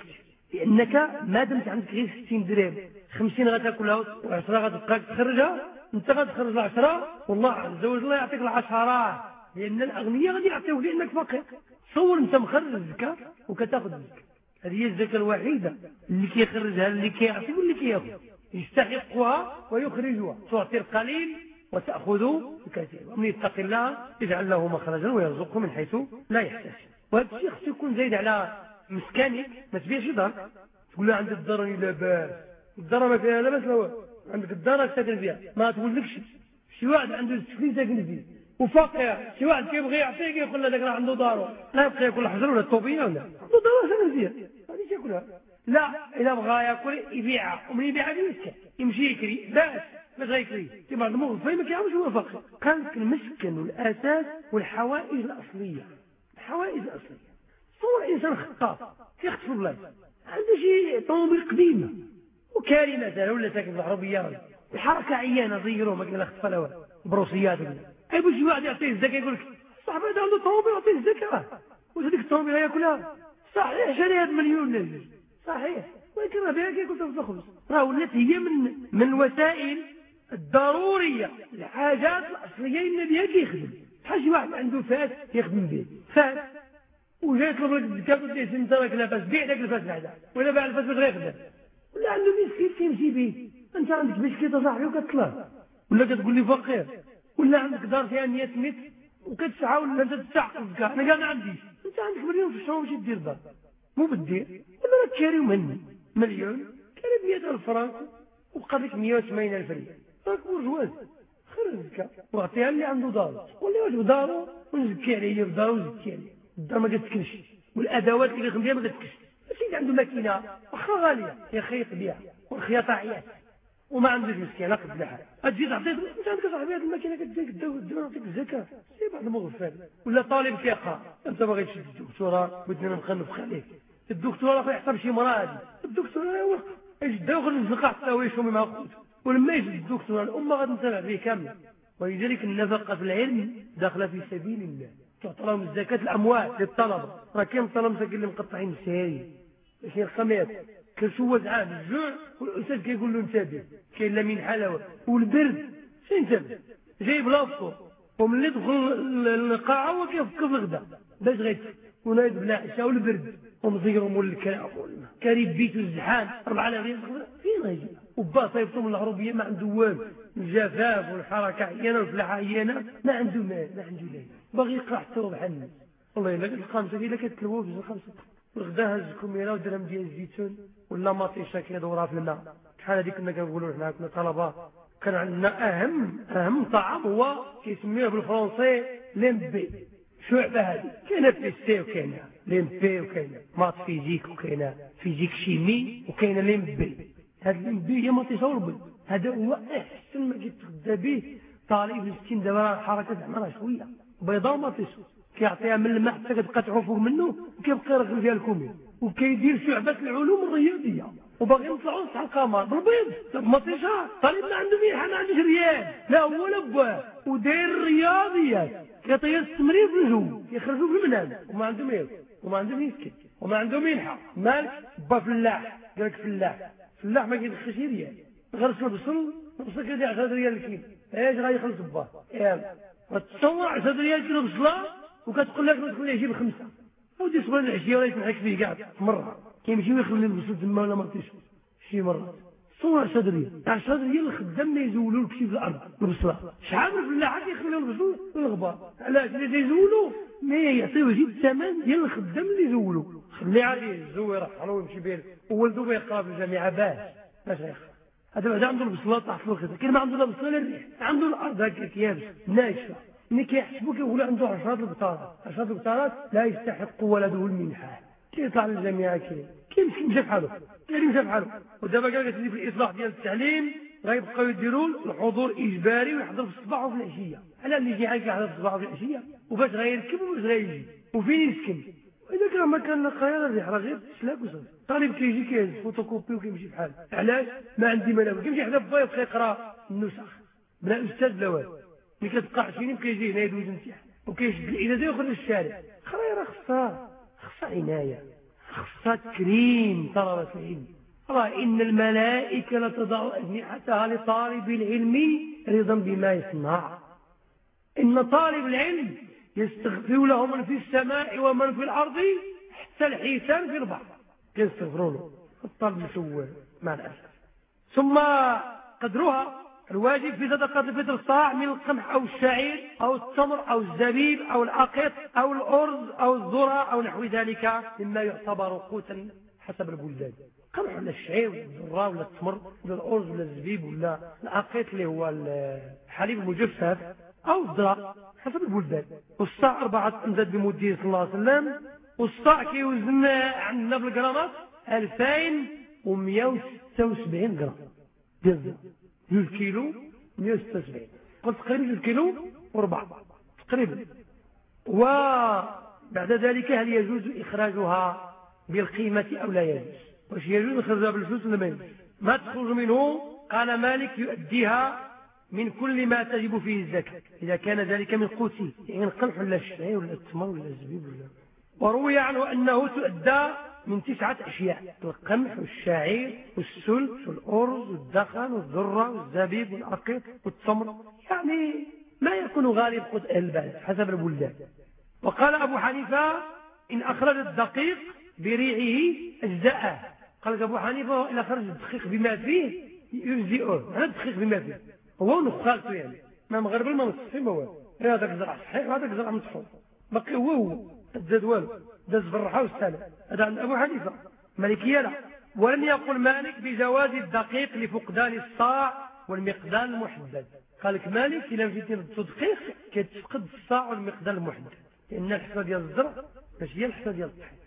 لأنك ما دمت عندك غير 60 درهم. 50 غتاكلها و10 غتبقى تخرجها انت غتخرج ال10 والله عز وجل يعطيك العشرات لأن الاغنياء غادي يعطيوك لأنك فقير. تصور أنت مخرج الزكاه وكتاخذ الزكاه هذه هي الزكاة الوحيدة اللي كيخرجها اللي كيعطي واللي كياخذ. يستحقها ويخرجها. تعطي القليل وتأخذ الكثير. ومن يتق الله يجعل له مخرجا ويرزقه من حيث لا يحتاج. وهذا الشيء خصو يكون زايد على مسكنك ما تبيعش دار. تقول له عندك الدار لا باس. الدار ما فيها لا باس عندك الدار ساكن فيها. ما تقولكش. شي واحد عنده السكن ساكن فيه. وفقير شي واحد كيبغي يعطيك يقول لك راه عنده دارو. لا يبقى ياكل الحجر ولا الطوبيه ولا؟ عنده دارو ساكن فيها غادي ياكلها لا إذا بغى ياكل يبيعها ومن يبيعها يمسكن يمشي يكري. باس باش غيكري. في بعض الموظفين ما كيعرفوش هو فقير لك المسكن والأساس والحوائج الأصلية. الحوائج الأصلية. صور إنسان خطاف. كيخطف الله عنده شي طوموبيل قديمه وكاري مثلا ولا ساكن في العربيه الحركه عيانة زيروه ما كاين خطفه لا بروسيات ولا باش واحد يعطيه الزكاة يقول لك صاحبي هذا عنده طوموبيل يعطيه الزكاة. واش هذيك الطوموبيل ياكلها صحيح شري هذا مليون نجم صحيح. ولكن راه بها كياكل في الخبز راه ولات هي من من الوسائل الضرورية الحاجات الأصلية اللي بها كيخدم بحال شي واحد عنده فاس يخدم به. فاس وجاي يطلب لك الزكاة قلت له انت راك لاباس بيع داك الفاس بعدا ولا باع الفاس باش غيخدم ولا عنده مسكين كيمشي به. انت عندك مسكين صاحبي وكتطلع. ولا كتقول لي فقير. ولا عندك دار فيها 100 متر وكتسعى ولا أنت تستحق الزكاه أنا قال ما عنديش. أنت عندك مليون في الشهر ماشي دير دار مو بدير ولا راك كاري مني. مليون. كاري ب 100000 فرنك وبقى لك 180000 ريال. راك bourgeois خير الزكاه واعطيها اللي عنده دار تقول لي واش بدارو ونزكي عليه بدارو ونزكي عليه الدار ما كتكلش والأدوات اللي يخدم بها ما كتكلش ماشي عنده ماكينه واخا غالية. يا خيط بها والخياطة عيات وما عندوش مسكين قد لها. تجي تعطيه انت عندك صاحبي؟ هذه الماكينة كديك نعطيك الزكاة. سي بعض المغفل. ولا طالب كيقرأ. أنت باغي تشد الدكتوراه بدنا نخنف عليك الدكتوراه يحسب شي مرأة هذه. الدكتوراه هو اجدا وغادي نزقع حتى هو يشومي مع خوته ولما يجد الدكتوراه الامه غادي نتابع به كامله ولذلك النفقة في العلم داخلة في سبيل الله. تعطى لهم الزكاة الأموال للطلبة. راه كاين طلبة مساكين اللي مقطعين السهاري. ماشي الخميس كسوة عام الجوع والأستاذ كيقول له انتبه كاين لا من حلاوة. والبرد فين انتبه جاي بلا فطور وملي دخل القاعة هو كيفكر في الغدا باش غيتفك ونايد بالعشاء والبرد. ومزيرو مول الكرا كاري بيتو الزحام 4000 ريال فين غيجي وبا صيفطو من العربية ما عنده والو. الجفاف والحركة عيانة والفلاحة عيانة ما عنده مال ما عنده لا. باغي يقرأ حتى بحال الناس والله إلا الخمسة إلا كتلوه في الخمسة. الغدا هز الكميرة ودرهم ديال الزيتون. ولا مطيشة كيدورها في الماء. بحال هذيك كنا كنقولوا حنا كنا طلبة. كان عندنا أهم أهم طعام هو كيسميوه بالفرنسي ل MP شعبة هذه. كاينة PC وكاينة. ل MP وكاينة. math physique وكاينة. physique chimie وكاينة ل MP هذا ل MP هي مطيشة وربي هذا هو أحسن ما كيتغدى به طالب مسكين دابا الحركة زعما شوية. بيضاء ومطيشة كيعطيها من الماء حتى كتبقى تعوفوك منه وكيبقى يرغل فيها الكومي وكيدير شعبة العلوم الرياضية. وباغي نطلعوا نصح القمر. بالبيض. مطيشة طالب ما عنده ميحة ما عندوش ريال. لا هو لا بواه وداير الرياضيات. كيطير التمرير في الجو كيخرجوا في المنام. وما عنده ميل وما عنده ميسكين وما عنده ملحة. مالك؟ با فلاح. قال لك فلاح. فلاح ما كيدخلش ريال. غرس البصل البصل كيدير 10 ريال الكيلو إيش غيخلص با يلا. تصور 10 ريال كيلو بصلة؟ وكتقول لك ندخل ليه يجيب خمسة. ودي صبر العشية ولا يتنحك فيه كاع مرة. كيمشي ويخلي البصل تما ولا ما شي مرة. صور صدري. تاع صدري الخدام ما يزولوا لك شي في الأرض. البصله شحال من فلاحه كيخليو البصل الغبار. علاش؟ اللي يزولوا ما يعطيو جيب الثمن ديال الخدام اللي يزولوا خليه عادي يزوي يرحلو ويمشي بيه. وولدو ما يقرا في الجامعة باش. باش يخرج هذا بعد عنده البصله تحت الخدام. كاين ما عنده لا بصله لا الريح. عنده الأرض هكاك يابس. ناشفة. ملي كيحسبوا كيقولوا عنده 10 الهكتارات 10 الهكتارات لا يستحق ولده المنحة. كيطلع للجامعه كاين كيمشي مشى بحاله كاين مشى بحاله ودابا كاع كتجي في الاصلاح ديال التعليم غيبقاو يديروا الحضور إجباري ويحضر في الصباح وفي العشية. على اللي يجي حاجة يحضر في الصباح وفي العشية؟ وباش غيركب وباش غيجي وفين يسكن؟ إذا كان ما كان قرايه راه غير سلاك وصافي طالب كيجي كيهز فوتوكوبي وكيمشي بحال. علاش؟ ما عندي ملابس كيمشي حدا بايا يبقى يقرأ النسخ. بلا أستاذ بلا والو. ملي كتبقى 20 كيجي هنا يدوز امتحان وكيشد الاجازه ويخرج للشارع. راه خصها خصها عناية خصها تكريم طلبة العلم راه إن الملائكة لتضع أجنحتها لطالب العلم رضا بما يصنع إن طالب العلم يستغفر له من في السماء ومن في الأرض حتى الحيتان في البحر. يستغفروا له. الطالب مسوى مع الأسف. ثم قدرها الواجب في صدقة الفطر صاع من القمح أو الشعير أو التمر أو الزبيب أو العقيط أو الأرز أو الذرة أو نحو ذلك مما يعتبر قوتا حسب البلدان. قمح ولا الشعير ولا الذرة ولا التمر ولا الأرز ولا الزبيب ولا العقيط اللي هو الحليب المجفف أو الذرة حسب البلدان. والصاع أربعة أمداد بمده صلى الله عليه وسلم. والصاع كيوزن عندنا بالجرامات 2176 جرام ديال جوج كيلو 176 قلت تقريبا جوج كيلو وربع تقريبا. وبعد ذلك هل يجوز إخراجها بالقيمة أو لا يجوز؟ واش يجوز إخراجها بالفلوس ولا ما يجوز؟ ما تخرج منه قال مالك يؤديها من كل ما تجب فيه الزكاة. إذا كان ذلك من قوته يعني القمح ولا الشعير ولا التمر ولا الزبيب ولا. وروي عنه أنه تؤدى من تسعة أشياء. القمح والشعير والسلس والأرز والدخن والذرة والزبيب والعقيق والتمر يعني ما يكون غالب قد البلد حسب البلدان. وقال أبو حنيفة إن أخرج الدقيق بريعه أجزاءه قال أبو حنيفة إن أخرج الدقيق بما فيه يجزئه. هذا الدقيق بما فيه. هو نخالته يعني. ما مغرب ما مصحي ما هو هذاك زرع صحيح وهذاك زرع مصحوب بقي هو هو. الزاد والو. دز بالرحى والسلام هذا عند أبو حنيفة. مالكية لا ولم يقل مالك بجواز الدقيق لفقدان الصاع والمقدار المحدد. قال لك مالك إلا مشيتي للتدقيق كتفقد الصاع والمقدار المحدد. لأن الحصة ديال الزرع ماشي هي الحصة ديال الطحين.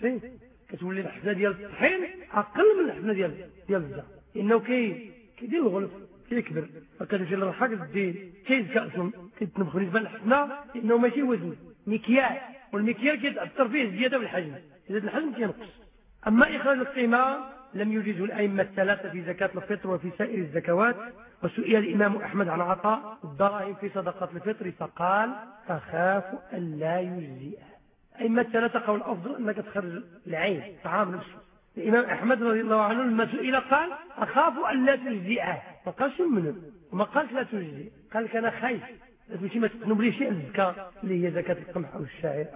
فين كتولي الحصة ديال الطحين أقل من الحصة ديال ديال الزرع. لأنه كي كيدير الغلف كيكبر. فكتمشي للرحى كتدي كيزكى أصلا كيتنبخ بالنسبة للحصة لأنه ماشي وزن. مكيال والمكيال كيتأثر فيه زيادة بالحجم زيادة الحجم كينقص. أما إخراج القيمة لم يجزه الأئمة الثلاثة في زكاة الفطر وفي سائر الزكوات. وسئل الإمام أحمد عن عطاء الدراهم في صدقة الفطر فقال أخاف أن لا يجزئها أئمة الثلاثة قول الأفضل أنك تخرج العين طعام نفسه. الإمام أحمد رضي الله عنه لما سئل قال أخاف أن لا تجزئه ما قالش منه. وما قالش لا تجزئ. قال لك أنا خايف. لا تمشي ما شيء الزكاة اللي هي زكاة القمح أو الشاعر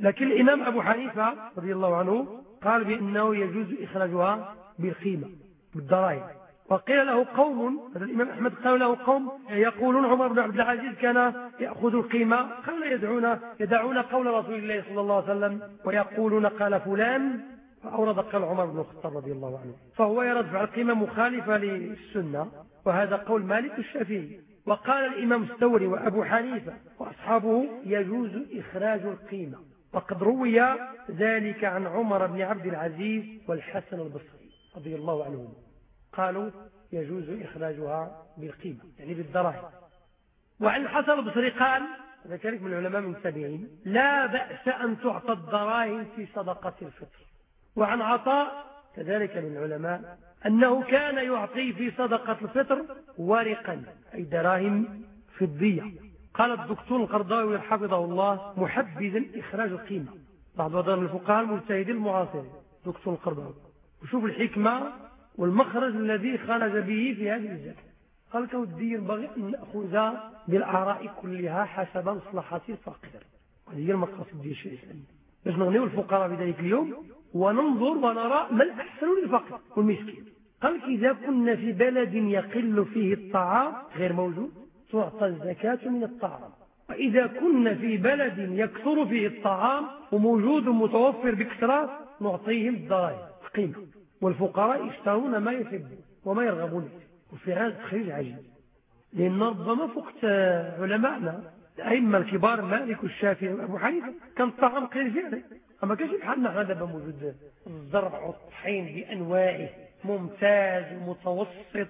لكن الإمام أبو حنيفة رضي الله عنه قال بأنه يجوز إخراجها بالقيمة بالضرائب وقيل له قوم هذا الإمام أحمد قال له قوم يقولون عمر بن عبد العزيز كان يأخذ القيمة قال يدعون يدعون قول رسول الله صلى الله عليه وسلم ويقولون قال فلان فأورد قال عمر بن الخطاب رضي الله عنه. فهو يرى دفع القيمة مخالفة للسنة وهذا قول مالك الشافعي. وقال الإمام الثوري وأبو حنيفة وأصحابه يجوز إخراج القيمة. وقد روي ذلك عن عمر بن عبد العزيز والحسن البصري رضي الله عنهم. قالوا يجوز إخراجها بالقيمة يعني بالدراهم. وعن الحسن البصري قال ذلك من العلماء من التابعين لا بأس أن تعطى الدراهم في صدقة الفطر. وعن عطاء كذلك من العلماء أنه كان يعطي في صدقة الفطر ورقا أي دراهم فضية. قال الدكتور القرضاوي حفظه الله محبذا إخراج القيمة. بعض وضع الفقهاء المجتهدين المعاصرين. دكتور القرضاوي وشوف الحكمة والمخرج الذي خرج به في هذه الزكاة قال كودي ينبغي أن نأخذ بالآراء كلها حسب مصلحة الفقير. وهذه المقاصد ديال الشيء الإسلامي باش نغنيو الفقراء بذلك اليوم وننظر ونرى ما الأحسن للفقير والمسكين. قال إذا كنا في بلد يقل فيه الطعام غير موجود تعطى الزكاة من الطعام. وإذا كنا في بلد يكثر فيه الطعام وموجود متوفر بكثرة نعطيهم الضرائب قيمة والفقراء يشترون ما يحبون وما يرغبون وفي هذا تخريج عجيب. لأن ربما فقت علماءنا الأئمة الكبار مالك والشافعي وأبو حنيفة كان الطعام قليل فعلا. أما كاش بحالنا إحنا دابا موجود الزرع والطحين بأنواعه؟ ممتاز ومتوسط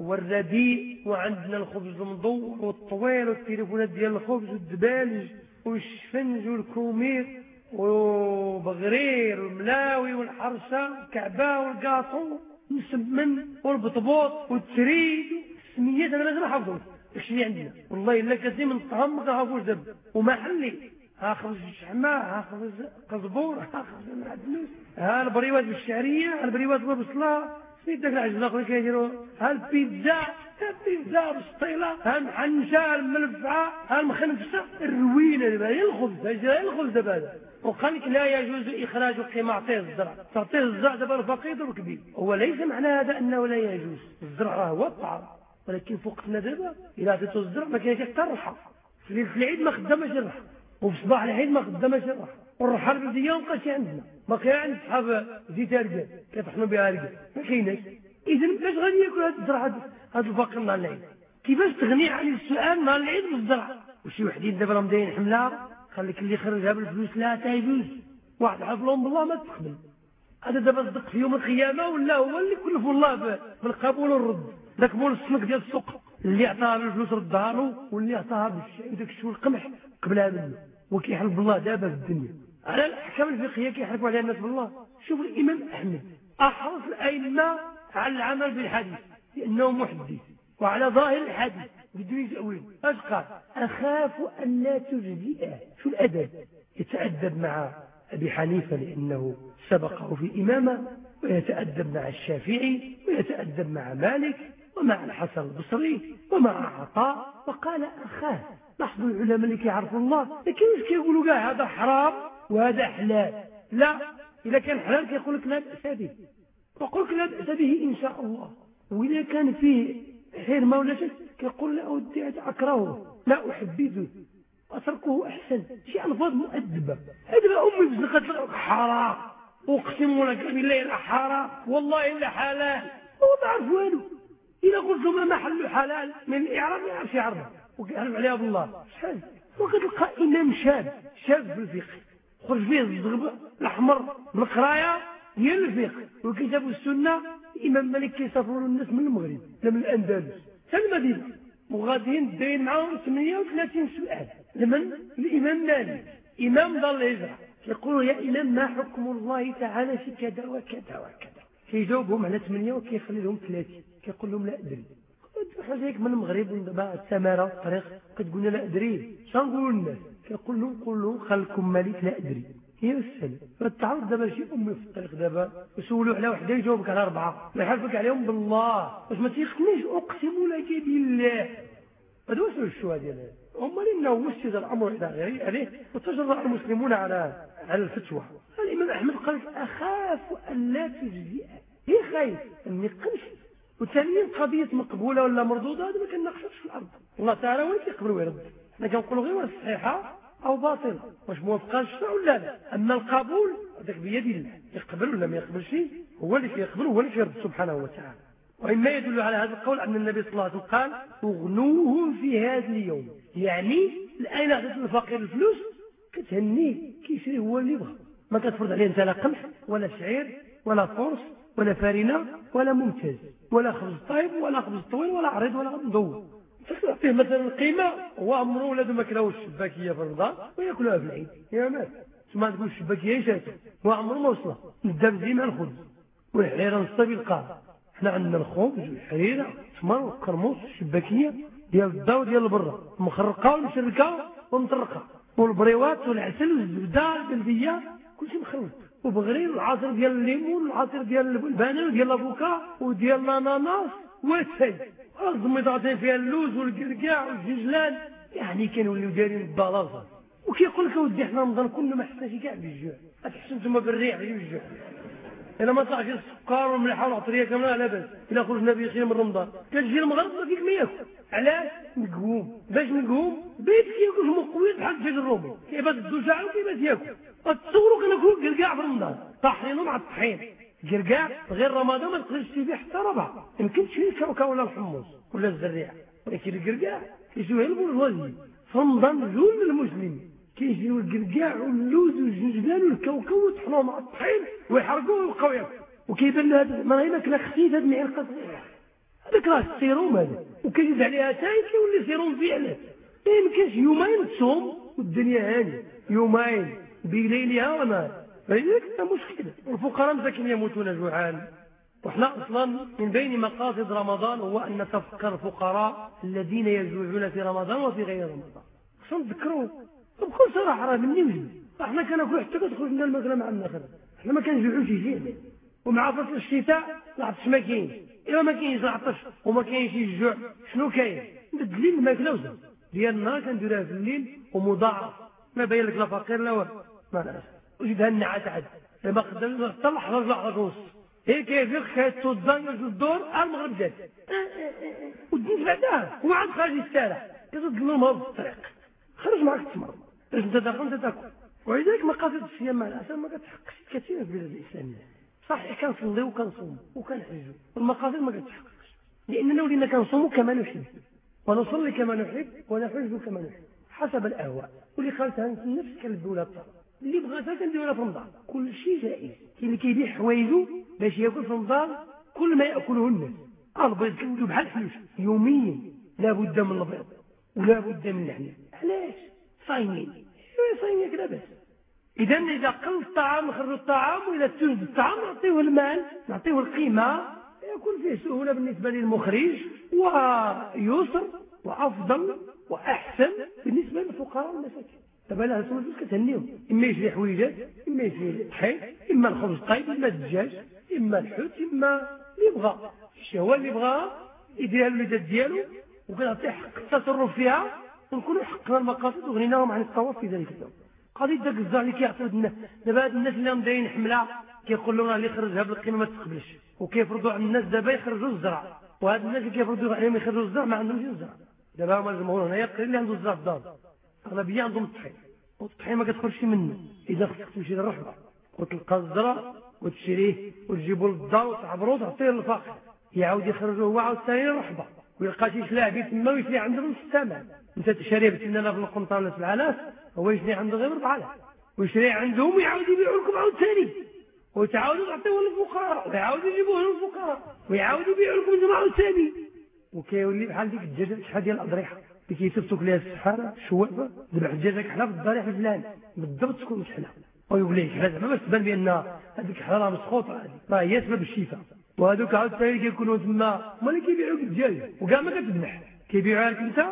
والرديء وعندنا الخبز المدور والطويل والتليفونات ديال الخبز والدبالج والشفنج والكومير وبغرير والملاوي والحرشة والكعبة والقاطو والسمن والبطبوط والتريد. السميات أنا لازم احفظهم داكشي عندنا؟ والله إلا كثير من الطعام ما كنعرفوش دابا. ومحلي الشحمة ها خبز قزبور خبز معدنوس ها البريوات بالشعرية ها البريوات بالبصلة سميت داك العجلة اللي كيديروا ها البيتزا ها البيتزا بالسطيلة ها المحنشة ها الملفعة ها المخنفسة الروينة دابا هي الخبز هي الخبز دابا هذا. وقال لا يجوز إخراج أعطيه الزرع. تعطيه الزرع دابا الفقير وكبير. هو ليس معنى هذا أنه لا يجوز. الزرع راه هو الطعام. ولكن فوقتنا دابا إذا عطيته الزرع ما كاينش حتى الرحى في العيد ما خدامش الرحى وفي صباح العيد ما خدامش الرحى والرحى البلدية ما بقاش عندنا. ما كاين عند صحاب زيت رجال كيطحنوا بها رجال ما كايناش إذا باش غادي ياكل هذا الزرع هذا الفقير نهار العيد؟ كيفاش تغني عن السؤال نهار العيد بالزرع وشي وحدين دابا راهم دايرين حملة خليك اللي يخرجها بالفلوس لا تيجوز واحد حفلهم بالله ما تقبل هذا دابا صدق في يوم القيامة ولا هو اللي كلفوا الله بالقبول والرد. ذاك مول السمك ديال السوق. اللي عطاها بالفلوس ردها له واللي عطاها بالشيء داك الشيء القمح قبلها منه وكيحلف بالله دابا في الدنيا. على الأحكام الفقهية كيحلفوا عليها الناس بالله. شوف الإمام أحمد أحرص الأئمة على العمل بالحديث لأنه محدث وعلى ظاهر الحديث بدون تأويل أش قال؟ أخاف أن لا تجزئه شو الأدب. يتأدب مع أبي حنيفة لأنه سبقه في الإمامة ويتأدب مع الشافعي ويتأدب مع مالك ومع الحسن البصري ومع عطاء وقال أخاه لاحظوا العلماء اللي كيعرفوا الله لكن مش كيقولوا كاع هذا حرام وهذا حلال. لا إذا كان حلال كيقول لك لا بأس به. وقل لك لا بأس به إن شاء الله. وإذا كان فيه حرمة ولا شيء كيقول لا أودي أكرهه لا أحبذه. أتركه أحسن. شيء ألفاظ مؤدبة. هذا أمي بزنقة حرام. أقسم لك بالله إلا حرام. والله إلا حلال. هو ما عرف والو. إذا قلت له ما محل حلال من الإعراب ما يعرفش يعرفه. وكيعرف عليها بالله شحال وكتلقى إمام شاب شاب في الفقه. خرج فيه الزغب الأحمر بالقراية ديال الفقه وكتاب السنة الإمام مالك كيسافروا الناس من المغرب لا من الأندلس. حتى المدينة. وغاديين داير معاهم 38 سؤال. لمن؟ الإمام مالك. إمام دار الهجرة. يقولوا يا إمام ما حكم الله تعالى في كذا وكذا وكذا؟ كيجاوبهم على 8 وكيخلي لهم 30 كيقول لهم لا أدري. حاجة من المغرب دابا السمارة الطريق كتقول لا أدري. شنو نقولوا للناس؟ كيقول لهم قول خلكم مالك لا أدري. هي السلم فتعرض دابا شي أمي في الطريق دابا وسولوا على وحدة يجاوبك على أربعة. ويحلفك عليهم بالله. واش ما تيخنيش أقسم لك بالله. هذا هو الشهوه ديالها هم انه وسد الأمر إلى غيره عليه وتجرأ المسلمون على على الفتوى. الإمام أحمد قال أخاف أن لا تجزئ. هي خايف أن يقنش وثانيا قضية مقبولة ولا مردوده هذا ما كنناقشوش في الأرض. الله تعالى هو اللي كيقبل ويرد؟ حنا كنقولوا غير صحيحة أو باطلة. واش موافقة الشرع ولا لا؟ أما القبول هذاك بيد الله. يقبل ولا ما يقبلش؟ هو اللي كيقبل هو اللي كيرد سبحانه وتعالى. وإما يدل على هذا القول أن النبي صلى الله عليه وسلم قال أغنوهم في هذا اليوم. يعني الآن أخذت الفقير الفلوس كتهنيه كيشري هو اللي يبغى. ما كتفرض عليه أنت لا قمح ولا شعير ولا فرص ولا فارنة ولا ممتاز. ولا خبز طيب ولا خبز طويل ولا عريض ولا مدور. تعطيه مثلا القيمة هو عمره ولاد ما كلاو الشباكية في رمضان وياكلوها في العيد. يا مات ما تقول الشباكية شاتو. هو عمره ما وصله الدبزي مع الخبز والحريرة نصطبي القاع إحنا عندنا الخبز والحريرة التمر والقرموس الشباكية ديال الضو ديال البرة. مخرقة ومشركة ومطرقة. والبريوات والعسل والزبدة البلدية كل شيء مخلط وبغرير والعصير ديال الليمون والعصير ديال البنان وديال الأفوكا وديال الأناناس والسي الزميضاتين فيها اللوز والقرقاع والججلان يعني كانوا دايرين البلاصة. وكيقول لك أودي إحنا رمضان كله ما حسناش كاع بالجوع. تحسوا أنتم بالريح بالجوع. إلا ما صاحش السكر والملح والعطرية كاملة لا باس إلا خرجنا بخير من رمضان. كتجي المغرب ما فيك ما ياكل. علاش؟ نقوم. باش نقوم بيت كياكل مقوي بحال الدجاج الرومي. كيبات الدجاج وكيبات ياكل. تصوروا كناكلوا قرقاع في رمضان. طاحينه مع الطحين قرقاع غير رمضان ما تقدرش تشري حتى ربع. يمكن تشري الكاوكا ولا الحمص ولا الزريع. ولكن القرقاع كيشوي البرجوازي في رمضان جول للمسلمين. كيجيو القرقاع واللوز والجنجلان والكاوكا ويطحنوه مع الطحين ويحرقوه ويبقاو وكيبان له هذا ما هي كلا خفيف هذه المعلقه صغيره هذاك راه السيروم هذا. وكيزيد عليها تاي كيولي سيروم فعلا ما يمكنش يومين تصوم والدنيا هانية. يومين. بليلها ونهار فلذلك مشكلة. والفقراء مساكين يموتون جوعان. وإحنا أصلا من بين مقاصد رمضان هو أن نتفكر الفقراء الذين يجوعون في رمضان وفي غير رمضان. خصنا نذكروا بكل صراحة راه مني وجدي إحنا كناكلوا حتى كتخرج لنا الماكله مع النخل إحنا ما كنجوعوش يجينا ومع فصل الشتاء العطش ما كاينش. إلا ما كاينش العطش وما كاينش الجوع. شنو كاين؟ نبدل الماكله وزاد ديال النهار كنديروها في الليل ومضاعف. ما باين لك لا فقير لا والو. وجدها النعاس عاد ما قدرش حتى لحظه لحظه ونص هي كيفيق كيتو الدار الدور المغرب جات وديت بعدها. وعاد خارج الشارع. كتظلم المرض في الطريق. خرج معك تمرض باش انت داخل أنت تاكل. ولذلك مقاصد الصيام مع الاسف ما كتحققش كثير في البلاد الإسلامية. صحيح كنصلي وكنصوم وكنحج والمقاصد ما كتحققش. لاننا ولينا كنصوم كما نحب. ونصلي كما نحب ونحج كما نحب. حسب الأهواء. واللي خالتها النفس كالب ولا الطرف اللي بغاتها كنديرها في رمضان كل شيء جائز. كاين اللي كيبيع حوايجه باش ياكل في رمضان كل ما يأكله الناس. البيض كيولوا بحال الفلوس يوميا لا بد من البيض ولا بد من اللحم علاش؟ صايمين. ايوا صايمين كده بس. اذا إذا قل الطعام نخرج الطعام وإذا توجد الطعام نعطيه المال نعطيه القيمة يكون فيه سهولة بالنسبة للمخرج ويسر وأفضل وأحسن بالنسبة للفقراء والمساكين. دابا لا الفلوس كتهنيهم. إما يشري حويجات إما يشري الطحين إما الخبز طيب إما الدجاج إما الحوت إما اللي بغى الشهوة اللي بغاها يديرها للوليدات ديالو وكنعطيه حق التصرف فيها ونكونوا حقنا المقاصد وغنيناهم عن الطواف في ذلك اليوم قضية داك الزرع اللي كيعطيو الناس دابا هاد الناس اللي راهم دايرين حملة كيقول لهم اللي خرجها بالقيمه ما تقبلش. وكيفرضوا على الناس دابا يخرجوا الزرع. وهاد الناس اللي كيفرضوا عليهم يخرجوا الزرع ما عندهمش الزرع دابا هما الجمهور هنايا قليل اللي عنده الزرع في الدار. أغلبية عندهم الطحين. والطحين ما كتخرجش منه. إذا خصك تمشي للرحبه وتلقى الزرع وتشريه وتجيبوا للدار وتعبروه وتعطيه للفقير. يعاود يخرجوه هو عاود ثاني للرحبه ويلقى شي شلاعبي تما ويشري عنده بنص الثمن أنت تشري بسنانه في القنطره ولا في العلاس هو يشري عنده غير 4000 ويشري عندهم ويعاود يبيعوا لكم ثاني. وتعاودوا تعطيوه للفقراء. ويعاودوا يجيبوه للفقراء. ويعاودوا يبيعوا لكم أنتم ثاني. وكيولي بحال ديك الدجاجه شحال ديال الأضريحة. اللي كيسبتوك ليها السحاره الشوافه ذبح الدجاجه كحله في الضريح الفلاني بالضبط تكون مشحله ويقول لك حلا زعما باش تبان بأن هذيك حلا راه مسخوطة. هذه راه هي سبب الشفاء. وهذوك عاود ثاني كيكونوا تما هما اللي كيبيعوك الدجاج وكاع ما كتذبح كيبيعوها لك أنت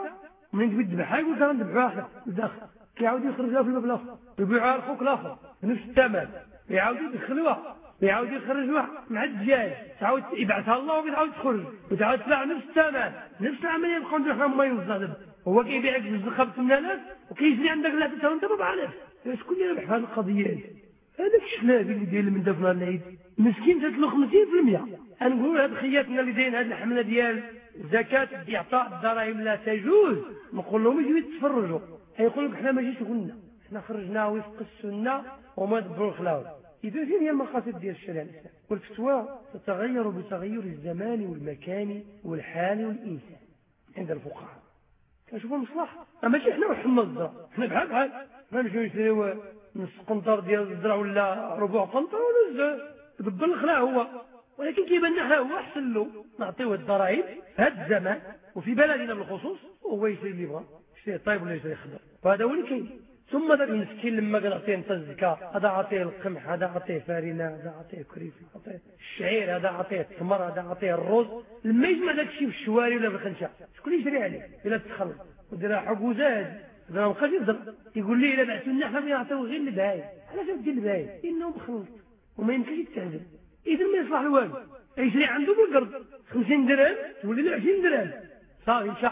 منين تبي تذبحها يقول لك غنذبحوها إحنا للداخل كيعاود يخرجها في الباب الآخر يبيعها لخوك الآخر. بنفس الثمن. يعاود يدخلوها. يعاود يخرجوها مع الدجاج. تعاود يبعثها الله وتعاود تخرج. وتعاود تطلع نفس الثمن. نفس العملية ندير ما يوزع هو كيبيعك بالزخه ب 8000 وكيجري عندك لا وانت 4000 شكون اللي ربح هذه القضية هذاك الشلابي اللي داير من دفن العيد. مسكين تدلو 50% نقول هاد خياتنا اللي دايرين هاد الحملة ديال زكاة إعطاء الدراهم لا تجوز. نقول لهم يجوا يتفرجوا. يقول لك حنا ماشي شغلنا حنا خرجنا وفق السنة وما يدبروا الخلاوه إذا فين هي المقاصد ديال الشريعه الاسلام والفتوى تتغير بتغير الزمان والمكان والحال والانسان عند الفقهاء. كنشوفوا المصلحه ماشي حنا وحنا الزرع حنا بحال بحال. ما نمشيو نشريو نص قنطر ديال الزرع ولا ربع قنطر ولا يدبر الخلاع هو. ولكن كيبان لنا هو أحسن له. نعطيوه الضرائب هذا الزمان. وفي بلدنا بالخصوص وهو يشري اللي يبغى يشري طيب ولا يشري خضر. وهذا هو اللي كاين. ثم ذاك المسكين لما قال اعطيه انت الزكاه هذا اعطيه القمح هذا اعطيه فارنه هذا اعطيه كريف اعطيه الشعير هذا اعطيه التمر هذا اعطيه الرز. لما يجمع داك الشيء في الشواري ولا في الخنشه شكون يشري عليه؟ إلا تخلص وديرها حقوزات هذا ما بقاش يهضر. يقول لي إلا بعثوا لنا حنا بنعطيو غير البهايم. علاش دير البهايم. انه مخلط وما يمكنش يتعزل اذا ما يصلح الوالد. يشري عنده بالقرض. 50 درهم تولي له 20 درهم. صافي مشى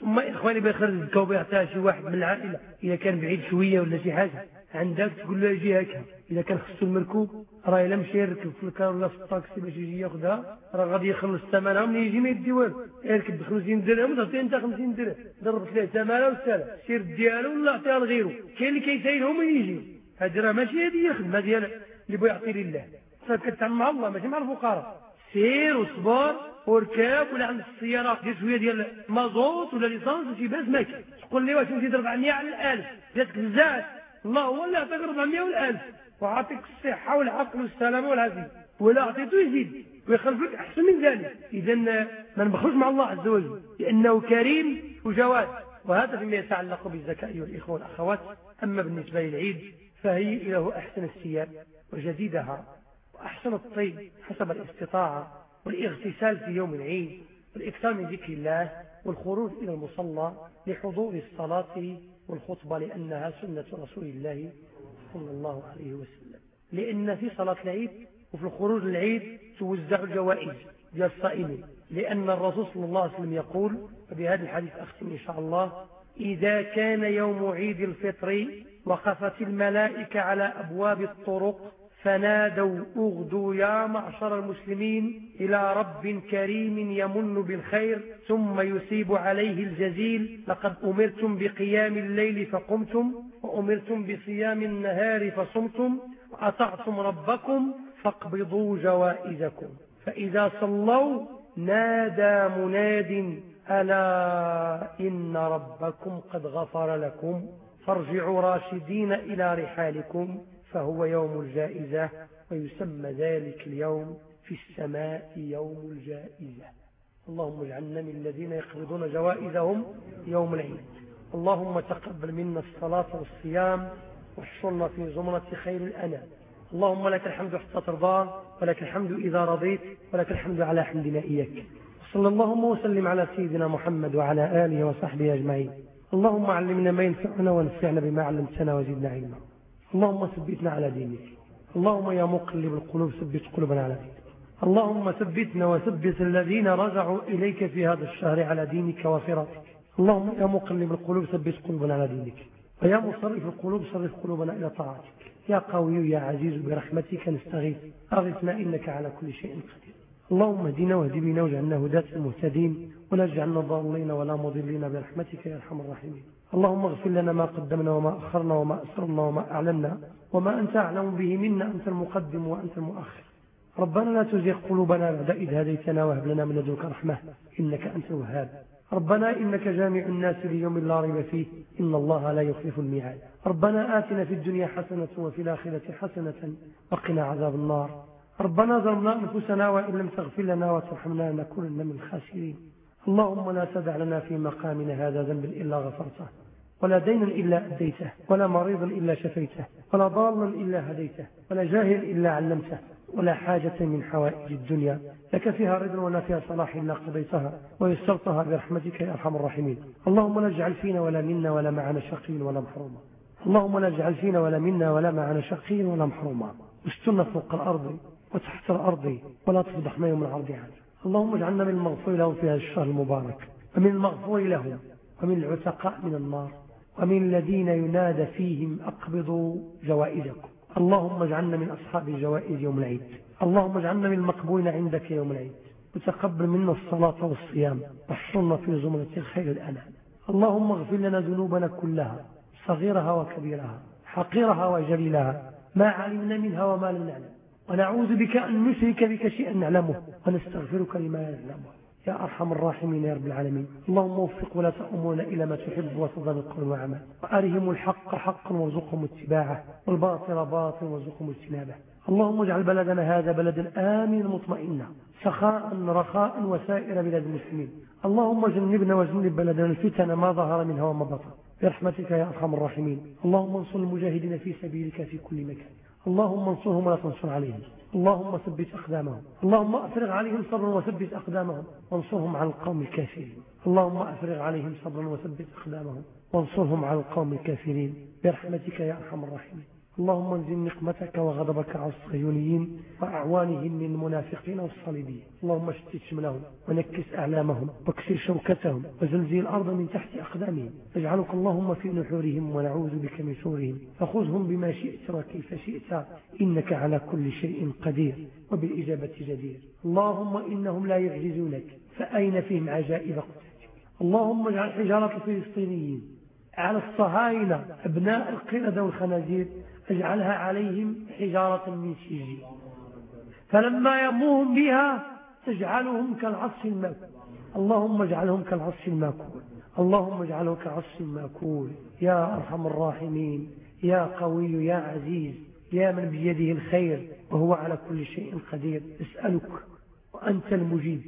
ثم إخواني بيخرج الزكاه وبيعطيها شي واحد من العائلة إذا كان بعيد شوية ولا شي حاجة. عندك تقول له يجي هكا إذا كان خصو المركوب راه الا مشى يركب في الكار ولا في الطاكسي باش يجي ياخذها راه غادي يخلص ثمنها من يجي ما يدي والو. يركب ب 50 درهم وتعطيه أنت 50 درهم. ضربت له ثمنها والسلام سير ديالو ولا عطيها لغيره. كاين اللي كيسايلهم من يجي هذه راه ماشي هذه هي الخدمة ديال اللي بغى يعطي لله. فكتعامل مع الله ماشي مع الفقراء. سير وصبر وركاب ولا عند السياره دير شوية ديال مازوت ولا l'essence وشي باس ما كاين تقول لي واش نزيد 400 على 1000 جاتك بزاف. الله هو اللي عطاك 400 والألف. وعطيك الصحة والعقل والسلامة والعافية. ولا عطيته يزيد ويخلف لك أحسن من ذلك. إذا ما نبخلش مع الله عز وجل لأنه كريم وجواد. وهذا فيما يتعلق بالزكاة أيها الإخوة والأخوات. أما بالنسبة للعيد فهي له أحسن الثياب وجديدها. وأحسن الطيب حسب الاستطاعة والاغتسال في يوم العيد والإكثار من ذكر الله والخروج إلى المصلى لحضور الصلاة والخطبة لأنها سنة رسول الله صلى الله عليه وسلم. لأن في صلاة العيد وفي الخروج للعيد توزع الجوائز ديال الصائمين لأن الرسول صلى الله عليه وسلم يقول وبهذا الحديث أختم إن شاء الله إذا كان يوم عيد الفطر وقفت الملائكة على أبواب الطرق فنادوا اغدوا يا معشر المسلمين إلى رب كريم يمن بالخير ثم يصيب عليه الجزيل. لقد أمرتم بقيام الليل فقمتم وأمرتم بصيام النهار فصمتم وأطعتم ربكم فاقبضوا جوائزكم. فإذا صلوا نادى مناد ألا إن ربكم قد غفر لكم. فارجعوا راشدين إلى رحالكم. فهو يوم الجائزة ويسمى ذلك اليوم في السماء يوم الجائزة. اللهم اجعلنا من الذين يقبضون جوائزهم يوم العيد. اللهم تقبل منا الصلاة والصيام واحشرنا في زمرة خير الأنام. اللهم لك الحمد حتى ترضى ولك الحمد إذا رضيت ولك الحمد على حمدنا إياك صلى اللهم وسلم على سيدنا محمد وعلى آله وصحبه أجمعين. اللهم علمنا ما ينفعنا وانفعنا بما علمتنا وزدنا علما. اللهم ثبتنا على دينك. اللهم يا مقلب القلوب ثبت قلوبنا على دينك. اللهم ثبتنا وثبت الذين رجعوا إليك في هذا الشهر على دينك وفراتك اللهم يا مقلب القلوب ثبت قلوبنا على دينك. ويا مصرف القلوب صرف قلوبنا إلى طاعتك. يا قوي يا عزيز برحمتك نستغيث. أغثنا إنك على كل شيء قدير. اللهم اهدنا واهد بنا واجعلنا هداة المهتدين ولا تجعلنا ضالين ولا مضلين. برحمتك يا أرحم الراحمين. اللهم اغفر لنا ما قدمنا وما أخرنا وما أسررنا وما أعلنا وما أنت أعلم به منا أنت المقدم وأنت المؤخر. ربنا لا تزغ قلوبنا بعد إذ هديتنا وهب لنا من لدنك رحمة إنك أنت الوهاب. ربنا إنك جامع الناس ليوم لا ريب فيه إن الله لا يخلف الميعاد. ربنا آتنا في الدنيا حسنة وفي الآخرة حسنة وقنا عذاب النار. ربنا ظلمنا أنفسنا وإن لم تغفر لنا وترحمنا لنكونن من الخاسرين. اللهم لا تدع لنا في مقامنا هذا ذنب إلا غفرته. ولا دينا إلا أديته ولا مريضا إلا شفيته ولا ضالا إلا هديته ولا جاهل إلا علمته ولا حاجة من حوائج الدنيا. لك فيها رضا ولا فيها صلاح إلا قضيتها ويسرتها برحمتك يا أرحم الراحمين. اللهم لا اجعل فينا ولا منا ولا معنا شقي ولا محروم اللهم لا اجعل فينا ولا منا ولا معنا شقيا ولا محروما. استنا فوق الأرض وتحت الأرض ولا تفضحنا يوم العرض عنه اللهم اجعلنا من المغفور لهم في هذا الشهر المبارك ومن المغفور لهم ومن العتقاء من النار. ومن الذين ينادى فيهم أقبضوا جوائزكم. اللهم اجعلنا من أصحاب الجوائز يوم العيد. اللهم اجعلنا من المقبولين عندك يوم العيد. وتقبل منا الصلاة والصيام واحشرنا في زمرة الخير الأنام اللهم اغفر لنا ذنوبنا كلها صغيرها وكبيرها حقيرها وجليلها ما علمنا منها وما لم نعلم. ونعوذ بك أن نشرك بك شيئا نعلمه ونستغفرك لما لا نعلمه يا أرحم الراحمين يا رب العالمين. اللهم وفق ولا تأمرنا إلى ما تحب وترضى بالقول والعمل وأرهم الحق حقا وارزقهم اتباعه والباطل باطلا وارزقهم اجتنابه. اللهم اجعل بلدنا هذا بلدا آمنا مطمئنا سخاء رخاء وسائر بلاد المسلمين. اللهم جنبنا وجنب بلدنا الفتن ما ظهر منها وما بطن. برحمتك يا أرحم الراحمين. اللهم انصر المجاهدين في سبيلك في كل مكان. اللهم انصرهم ولا تنصر عليهم. اللهم ثبت أقدامهم. اللهم أفرغ عليهم صبرا وثبت أقدامهم. وانصرهم على القوم الكافرين. اللهم أفرغ عليهم صبرا وثبت أقدامهم. وانصرهم على القوم الكافرين. برحمتك يا أرحم الراحمين. اللهم انزل نقمتك وغضبك على الصهيونيين وأعوانهم من المنافقين والصليبيين. اللهم اشتت شملهم ونكس أعلامهم واكسر شوكتهم وزلزل الأرض من تحت أقدامهم. اجعلك اللهم في نحورهم ونعوذ بك من شورهم. فخذهم بما شئت وكيف شئت. إنك على كل شيء قدير وبالإجابة جدير. اللهم إنهم لا يعجزونك. فأين فيهم عجائب اللهم اجعل حجارة الفلسطينيين على الصهاينة أبناء القردة والخنازير اجعلها عليهم حجارة من سجين فلما يموهم بها تجعلهم كالعصف المأكول. اللهم اجعلهم كالعصف المأكول. اللهم اجعله كالعصف المأكول. يا أرحم الراحمين. يا قوي يا عزيز. يا من بيده الخير. وهو على كل شيء قدير. اسألك وأنت المجيب.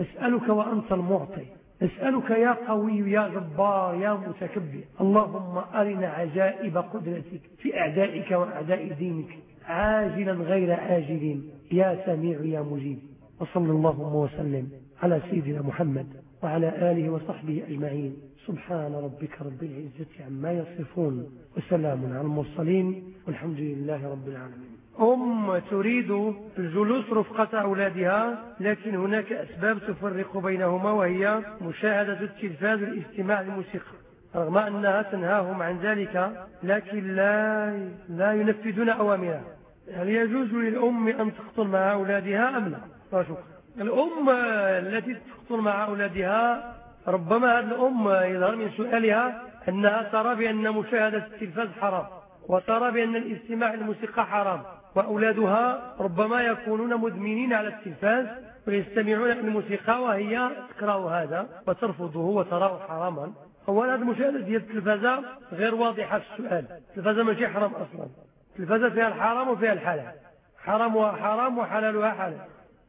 اسألك وأنت المعطي. نسألك يا قوي يا جبار يا متكبر اللهم أرنا عجائب قدرتك في أعدائك وأعداء دينك عاجلا غير آجل يا سميع يا مجيب. وصلى الله وسلم على سيدنا محمد وعلى آله وصحبه أجمعين. سبحان ربك رب العزة عما يصفون وسلام على المرسلين والحمد لله رب العالمين. أم تريد الجلوس رفقة أولادها لكن هناك أسباب تفرق بينهما وهي مشاهدة التلفاز والاستماع للموسيقى. رغم أنها تنهاهم عن ذلك لكن لا, لا ينفذون أوامرها. هل يجوز للأم أن تخطر مع أولادها أم لا؟ شكرا. الأم التي تخطر مع أولادها ربما هذه الأم يظهر من سؤالها أنها ترى بأن مشاهدة التلفاز حرام وترى بأن الاستماع للموسيقى حرام. وأولادها ربما يكونون مدمنين على التلفاز ويستمعون إلى الموسيقى وهي تكره هذا وترفضه وتراه حراما. أولا هذه المشاهدة ديال التلفازة غير واضحة في السؤال. التلفازة ماشي حرام أصلا. التلفازة فيها الحرام وفيها الحلال. حرام حرام وحلالها حلال.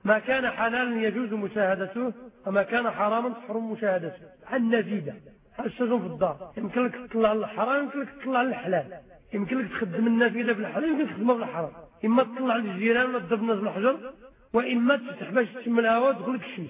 ما كان حلالا يجوز مشاهدته وما كان حراما تحرم مشاهدته. النزيدة. الشجن في الدار. يمكن لك تطلع الحرام يمكن لك تطلع الحلال يمكن لك تخدم النافذة في الحلال يمكن تخدمها في الحرام. إما تطلع للجيران تضرب الناس بالحجر وإما تفتح باش تشم الهواء وتدخل لك الشمس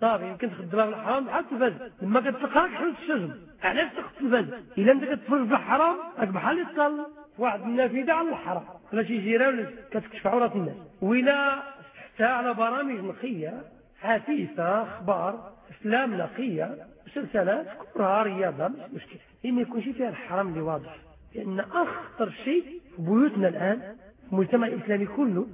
صافي يمكن تخدمها في الحرام بحال التلفاز. لما كتلقاك حل الشجن علاش تاخذ التلفاز؟ إلا أنت كتفرج في الحرام راك بحال يطل واحد النافذة على الحرام. ولا شي جيران كتكشف عورات الناس. وإلا حتى على برامج نقية حثيثه أخبار أفلام نقية مسلسلات كبرها رياضة مش مشكل. هي ما يكونش فيها الحرام اللي واضح. لأن أخطر شيء في بيوتنا الآن المجتمع الإسلامي كله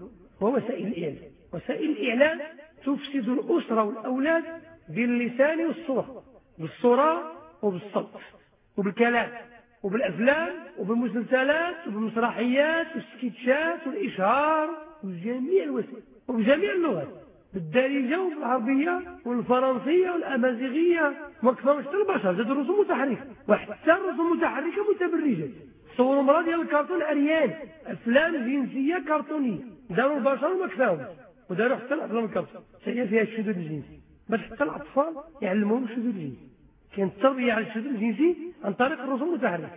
هو وسائل الإعلام. وسائل الإعلام تفسد الأسرة والأولاد باللسان والصورة بالصورة وبالصوت وبالكلام وبالأفلام وبالمسلسلات وبالمسرحيات والسكتشات والإشهار وجميع الوسائل وبجميع اللغات بالدارجة والعربية والفرنسية والأمازيغية وكفى مش البشر زاد الرسوم متحركة وحتى الرسوم متحركة متبرجة. صوروا مرة ديال الكرتون عريان افلام جنسيه كرتونيه داروا البشر وما كفاهم وداروا حتى الافلام الكرتون هي فيها الشذوذ الجنسي باش حتى الاطفال يعلموهم الشذوذ الجنسي كاين التربيه على الشذوذ الجنسي عن طريق الرسوم المتحركه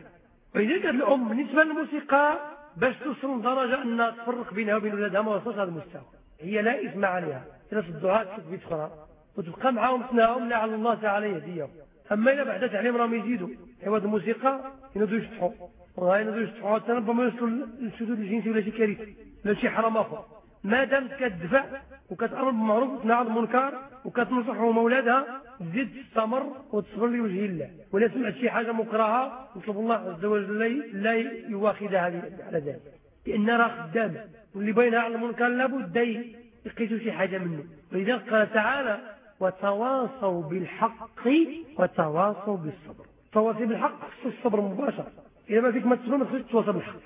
ولذلك الام بالنسبة للموسيقى باش توصل لدرجه انها تفرق بينها وبين ولادها ما وصلش هذا المستوى. هي لا اثم عليها الا صدوها تشوف بيت أخرى وتبقى معاهم تناهم لعل الله تعالى يهديهم اما اذا بعد تعليم راهم يزيدوا ايوا الموسيقى ينوضوا يشطحوا وغاية ندوش تحوات ربما يوصلوا للسدود الجنسي ولا شي كارثة ولا شي حرام آخر. ما دامت كتدفع وكتأمر بالمعروف وتنهى المنكر وكتنصحهم اولادها تزيد تستمر وتصبر لوجه الله. ولا سمعت شي حاجة مكرهة نطلب الله عز وجل لا يواخذها على ذلك. لأن راه خدام واللي بينها على المنكر لابد يقيسوا شي حاجة منه. ولذلك قال تعالى وتواصوا بالحق وتواصوا بالصبر. تواصي بالحق خص الصبر مباشرة. ما فيك ما تصبر ما تخصش تواصل بالحق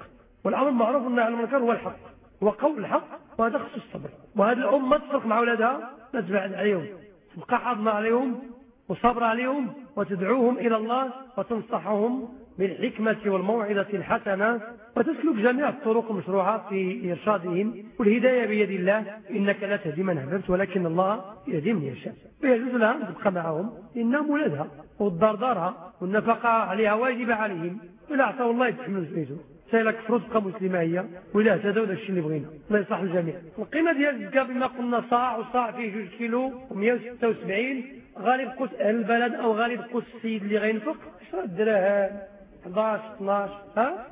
والأمر المعروف والنهي عن المنكر هو الحق. وقول الحق وهذا خص الصبر. وهذه الأمة تفرق مع أولادها لا تبعد عليهم. تبقى حاضنة عليهم وصبر عليهم وتدعوهم إلى الله وتنصحهم بالحكمة والموعظة الحسنة وتسلك جميع الطرق المشروعة في إرشادهم. والهداية بيد الله. إنك لا تهدي من أحببت ولكن الله يهدي من يشاء. ويجوز لها أن تبقى معهم. إنهم ولدها والدار دارها والنفقة عليها واجبة عليهم. ولا أعطاه الله يتحمل زيته سيلك فرص تبقى مسلمة هي ولا اهتدوا داك الشيء اللي بغينا. الله يصلح الجميع. القيمة ديال الزكاة بما قلنا صاع وصاع فيه جوج كيلو و176 غالب قوس البلد أو غالب قوس السيد اللي غينفق. 10 دراهم؟ 11 12 ها؟